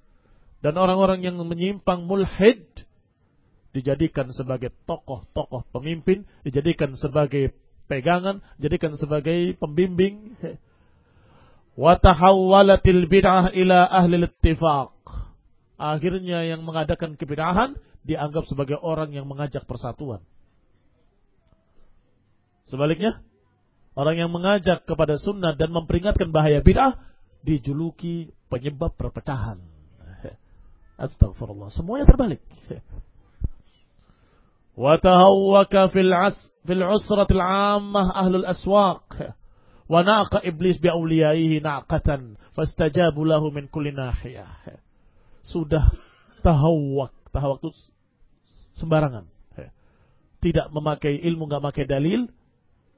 Dan orang-orang yang menyimpang mulhid dijadikan sebagai tokoh-tokoh pemimpin, dijadikan sebagai pegangan, dijadikan sebagai pembimbing. Watahawwalatil bid'ah ila ahli ittifaq. Akhirnya yang mengadakan kebid'ahan dianggap sebagai orang yang mengajak persatuan. Sebaliknya, orang yang mengajak kepada sunnah dan memperingatkan bahaya bid'ah dijuluki penyebab perpecahan. Astagfirullah. Semuanya terbalik. Watahawwaka fil as fil usratil ammah ahlul aswaq. Wa naqa iblis bi awliyaihi naqatan fastajabu lahu min kulli nahiyah. Sudah tahawwak. Tahawwak itu sembarangan. Tidak memakai ilmu, nggak memakai dalil.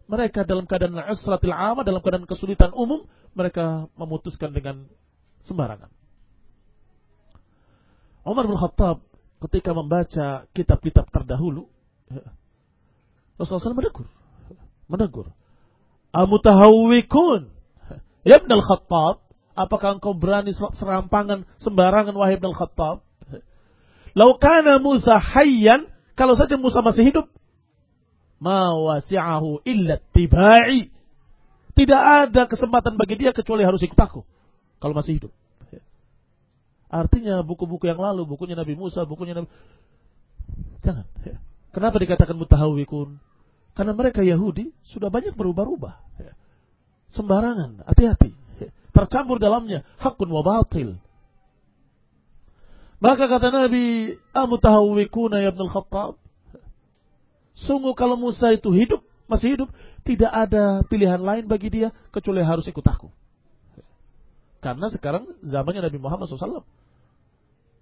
Mereka dalam keadaan usratil ammah, dalam keadaan kesulitan umum, mereka memutuskan dengan sembarangan. Umar bin Khattab ketika membaca kitab-kitab terdahulu, Rasulullah SAW menegur. Menegur. Amutahawwikun. Ya Ibn al-Khattab, apakah engkau berani serampangan sembarangan wahai Ibn al-Khattab? Laukana Musa hayyan, kalau saja Musa masih hidup, ma wasi'ahu illa tibai. Tidak ada kesempatan bagi dia kecuali harus ikut aku. Kalau masih hidup. Artinya buku-buku yang lalu, bukunya Nabi Musa, bukunya Nabi... Jangan. Kenapa dikatakan mutahawikun? Karena mereka Yahudi sudah banyak berubah-ubah. Ya. Sembarangan, hati-hati. Ya. Tercampur dalamnya hakun wa batil. Maka kata Nabi, amutahawikuna ya Ibn Khattab. Sungguh kalau Musa itu hidup, masih hidup, tidak ada pilihan lain bagi dia kecuali harus ikut aku. Karena sekarang zamannya Nabi Muhammad SAW.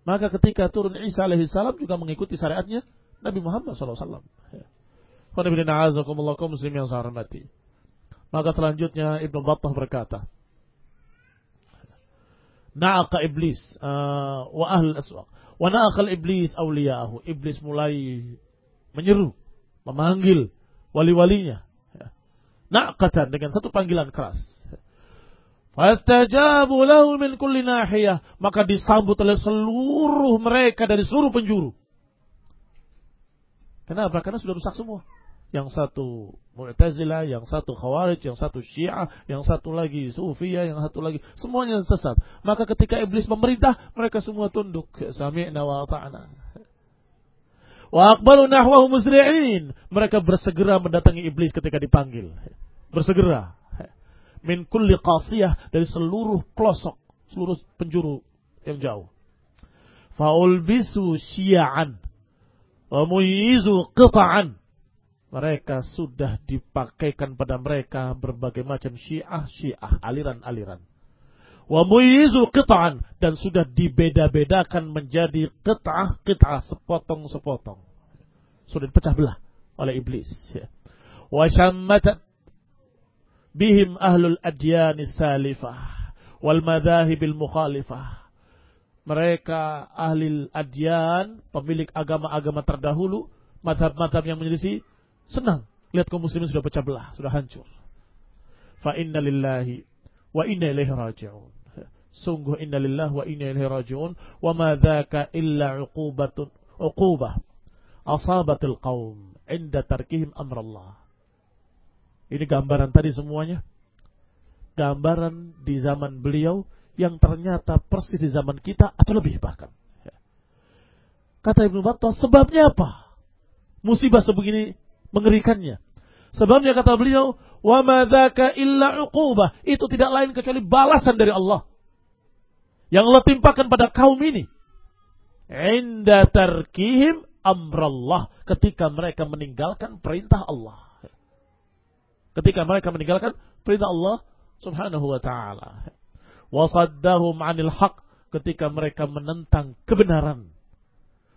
Maka ketika turun Isa alaihissalam juga mengikuti syariatnya Nabi Muhammad SAW. Muslim yang saya hormati. Maka selanjutnya Ibnu Battah berkata, Na'aqa iblis uh, wa ahl aswaq. Wa na'aqal iblis awliya'ahu. Iblis mulai menyeru, memanggil wali-walinya. Na'qatan dengan satu panggilan keras. Fastajabu lahu min kulli nahiyah. Maka disambut oleh seluruh mereka dari seluruh penjuru. Kenapa? Karena sudah rusak semua. Yang satu Mu'tazilah, yang satu Khawarij, yang satu Syiah, yang satu lagi Sufiyah, yang satu lagi semuanya sesat. Maka ketika iblis memerintah, mereka semua tunduk. Sami'na wa ta'na. Wa aqbalu nahwahu musri'in. Mereka bersegera mendatangi iblis ketika dipanggil. Bersegera min kulli qasiyah dari seluruh pelosok, seluruh penjuru yang jauh. Faulbisu syia'an wa muyizu qita'an. Mereka sudah dipakaikan pada mereka berbagai macam syiah, syiah, aliran-aliran. Wa muyizu qita'an. Dan sudah dibeda-bedakan menjadi qita'ah, sepotong-sepotong. Sudah dipecah belah oleh iblis. Wa syammatat bihim ahlul adyan salifah wal madhahibil mukhalifah. Mereka ahli adyan, pemilik agama-agama terdahulu, madhab-madhab yang menyelisih, senang. Lihat kaum muslimin sudah pecah belah, sudah hancur. Fa inna lillahi wa inna ilaihi raji'un. Sungguh inna lillahi wa inna ilaihi raji'un. Wa ma dhaka illa uqubatun, uqubah. Asabatil qawm inda tarkihim amrallah ini gambaran tadi semuanya. Gambaran di zaman beliau yang ternyata persis di zaman kita atau lebih bahkan. Kata Ibnu Battah, sebabnya apa? Musibah sebegini mengerikannya. Sebabnya kata beliau, wa madzaka illa uqubah. Itu tidak lain kecuali balasan dari Allah. Yang Allah timpakan pada kaum ini. Inda tarkihim amrallah. Ketika mereka meninggalkan perintah Allah ketika mereka meninggalkan perintah Allah Subhanahu wa taala. Wasaddahum 'anil haq ketika mereka menentang kebenaran.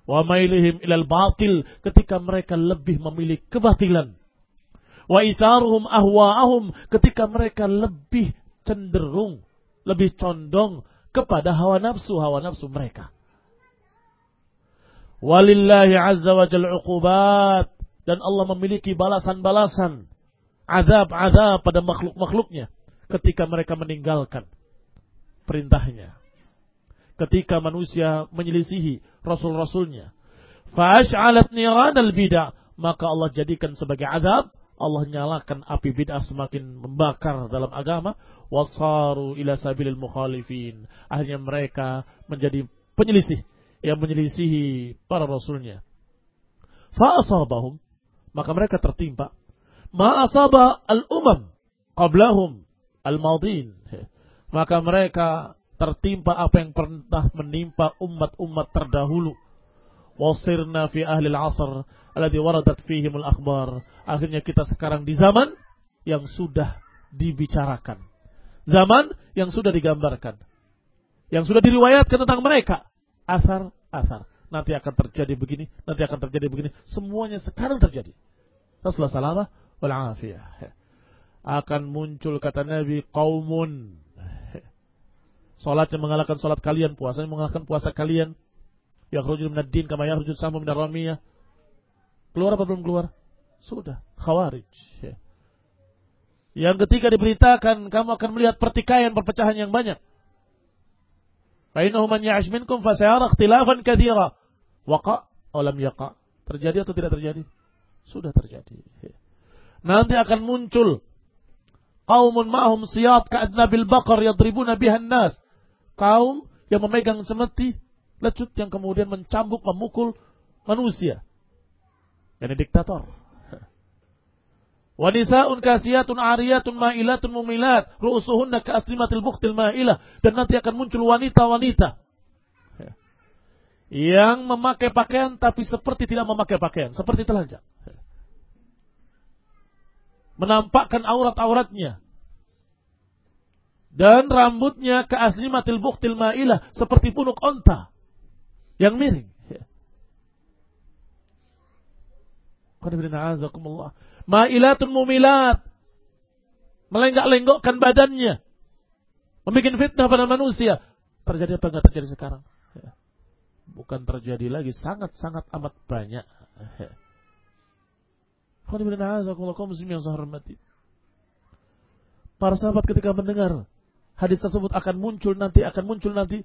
Wa mailihim ilal batil ketika mereka lebih memilih kebatilan. Wa itharuhum ahwa'ahum ketika mereka lebih cenderung, lebih condong kepada hawa nafsu, hawa nafsu mereka. Walillahi azza wa jalla uqubat dan Allah memiliki balasan-balasan azab-azab pada makhluk-makhluknya ketika mereka meninggalkan perintahnya. Ketika manusia menyelisihi rasul-rasulnya. Fa'ash'alat niran al-bid'ah. Maka Allah jadikan sebagai azab. Allah nyalakan api bid'ah semakin membakar dalam agama. Wasaru ila sabilil mukhalifin. Akhirnya mereka menjadi penyelisih. Yang menyelisihi para rasulnya. Fa'asabahum. Maka mereka tertimpa ma'asaba al-umam qablahum al-madin. Maka mereka tertimpa apa yang pernah menimpa umat-umat terdahulu. Wasirna fi ahli al-asr alladhi waradat fihim al-akhbar. Akhirnya kita sekarang di zaman yang sudah dibicarakan. Zaman yang sudah digambarkan. Yang sudah diriwayatkan tentang mereka. Asar, asar. Nanti akan terjadi begini, nanti akan terjadi begini. Semuanya sekarang terjadi. Rasulullah salamah wal afiyah. Akan muncul kata Nabi kaumun. Salatnya mengalahkan salat kalian, puasanya mengalahkan puasa kalian. Yang rujul minad din kama yakhrujul samu minar ramiyah. Keluar apa belum keluar? Sudah, khawarij. Yang ketiga diberitakan kamu akan melihat pertikaian, perpecahan yang banyak. Fainahu man ya'ish minkum fasayara ikhtilafan katsira. Waqa aw lam yaqa? Terjadi atau tidak terjadi? Sudah terjadi. Nanti akan muncul qaumun ma'hum siyat ka'adnabil baqar yadribuna bihan nas. Kaum yang memegang semeti lecut yang kemudian mencambuk memukul manusia. Ini diktator. Wanisa'un kasiyatun ariyatun ma'ilatun mumilat. Ru'usuhunna ka'aslimatil bukhtil ma'ilah. Dan nanti akan muncul wanita-wanita. Yang memakai pakaian tapi seperti tidak memakai pakaian. Seperti telanjang. Menampakkan aurat-auratnya. Dan rambutnya keaslimatil bukhtil ma'ilah. Seperti punuk onta. Yang miring. Ma'ilatun mumilat. Melenggak-lenggokkan badannya. Membikin fitnah pada manusia. Terjadi apa enggak terjadi sekarang? Bukan terjadi lagi. Sangat-sangat amat banyak. Ya. Para sahabat ketika mendengar hadis tersebut akan muncul nanti, akan muncul nanti.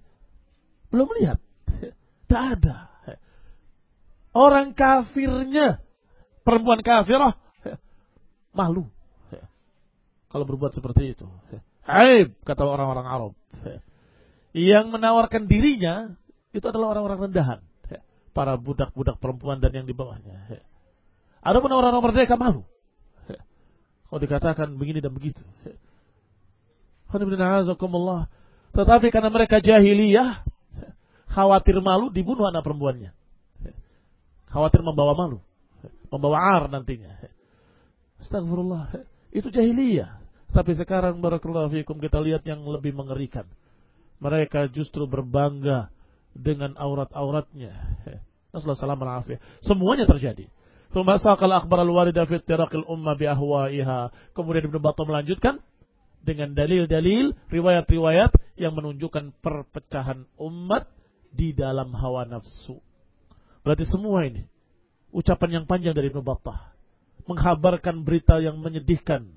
Belum lihat. Tidak ada. Orang kafirnya, perempuan kafirah, Malu. Kalau berbuat seperti itu. Aib, kata orang-orang Arab. Yang menawarkan dirinya, itu adalah orang-orang rendahan. Para budak-budak perempuan dan yang di bawahnya. Ada pun orang-orang merdeka malu. Kalau dikatakan begini dan begitu. Tetapi karena mereka jahiliyah, khawatir malu dibunuh anak perempuannya. Khawatir membawa malu. Membawa ar nantinya. Astagfirullah. Itu jahiliyah. Tapi sekarang barakallahu fikum kita lihat yang lebih mengerikan. Mereka justru berbangga dengan aurat-auratnya. Rasulullah salam Semuanya terjadi. Tumasakal akbar al-warida fit tirakil umma bi. Kemudian Ibnu Battah melanjutkan dengan dalil-dalil riwayat-riwayat yang menunjukkan perpecahan umat di dalam hawa nafsu. Berarti semua ini ucapan yang panjang dari Ibnu menghabarkan berita yang menyedihkan.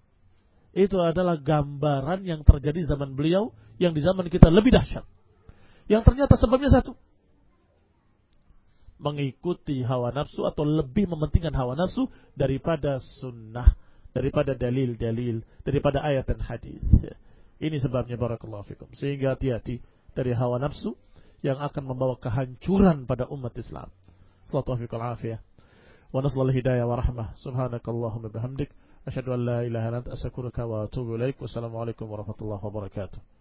Itu adalah gambaran yang terjadi zaman beliau yang di zaman kita lebih dahsyat. Yang ternyata sebabnya satu. Mengikuti hawa nafsu atau lebih mementingkan hawa nafsu daripada sunnah daripada dalil-dalil, daripada ayat dan hadis. Ini sebabnya barakallahu fikum. Sehingga hati-hati dari hawa nafsu yang akan membawa kehancuran pada umat Islam. Sallallahu alaihi wa nasallahu hidayah wa rahmah. Subhanakallahumma bihamdik asyhadu an la ilaha illa anta astaghfiruka wa atubu ilaik. Wassalamualaikum warahmatullahi wabarakatuh.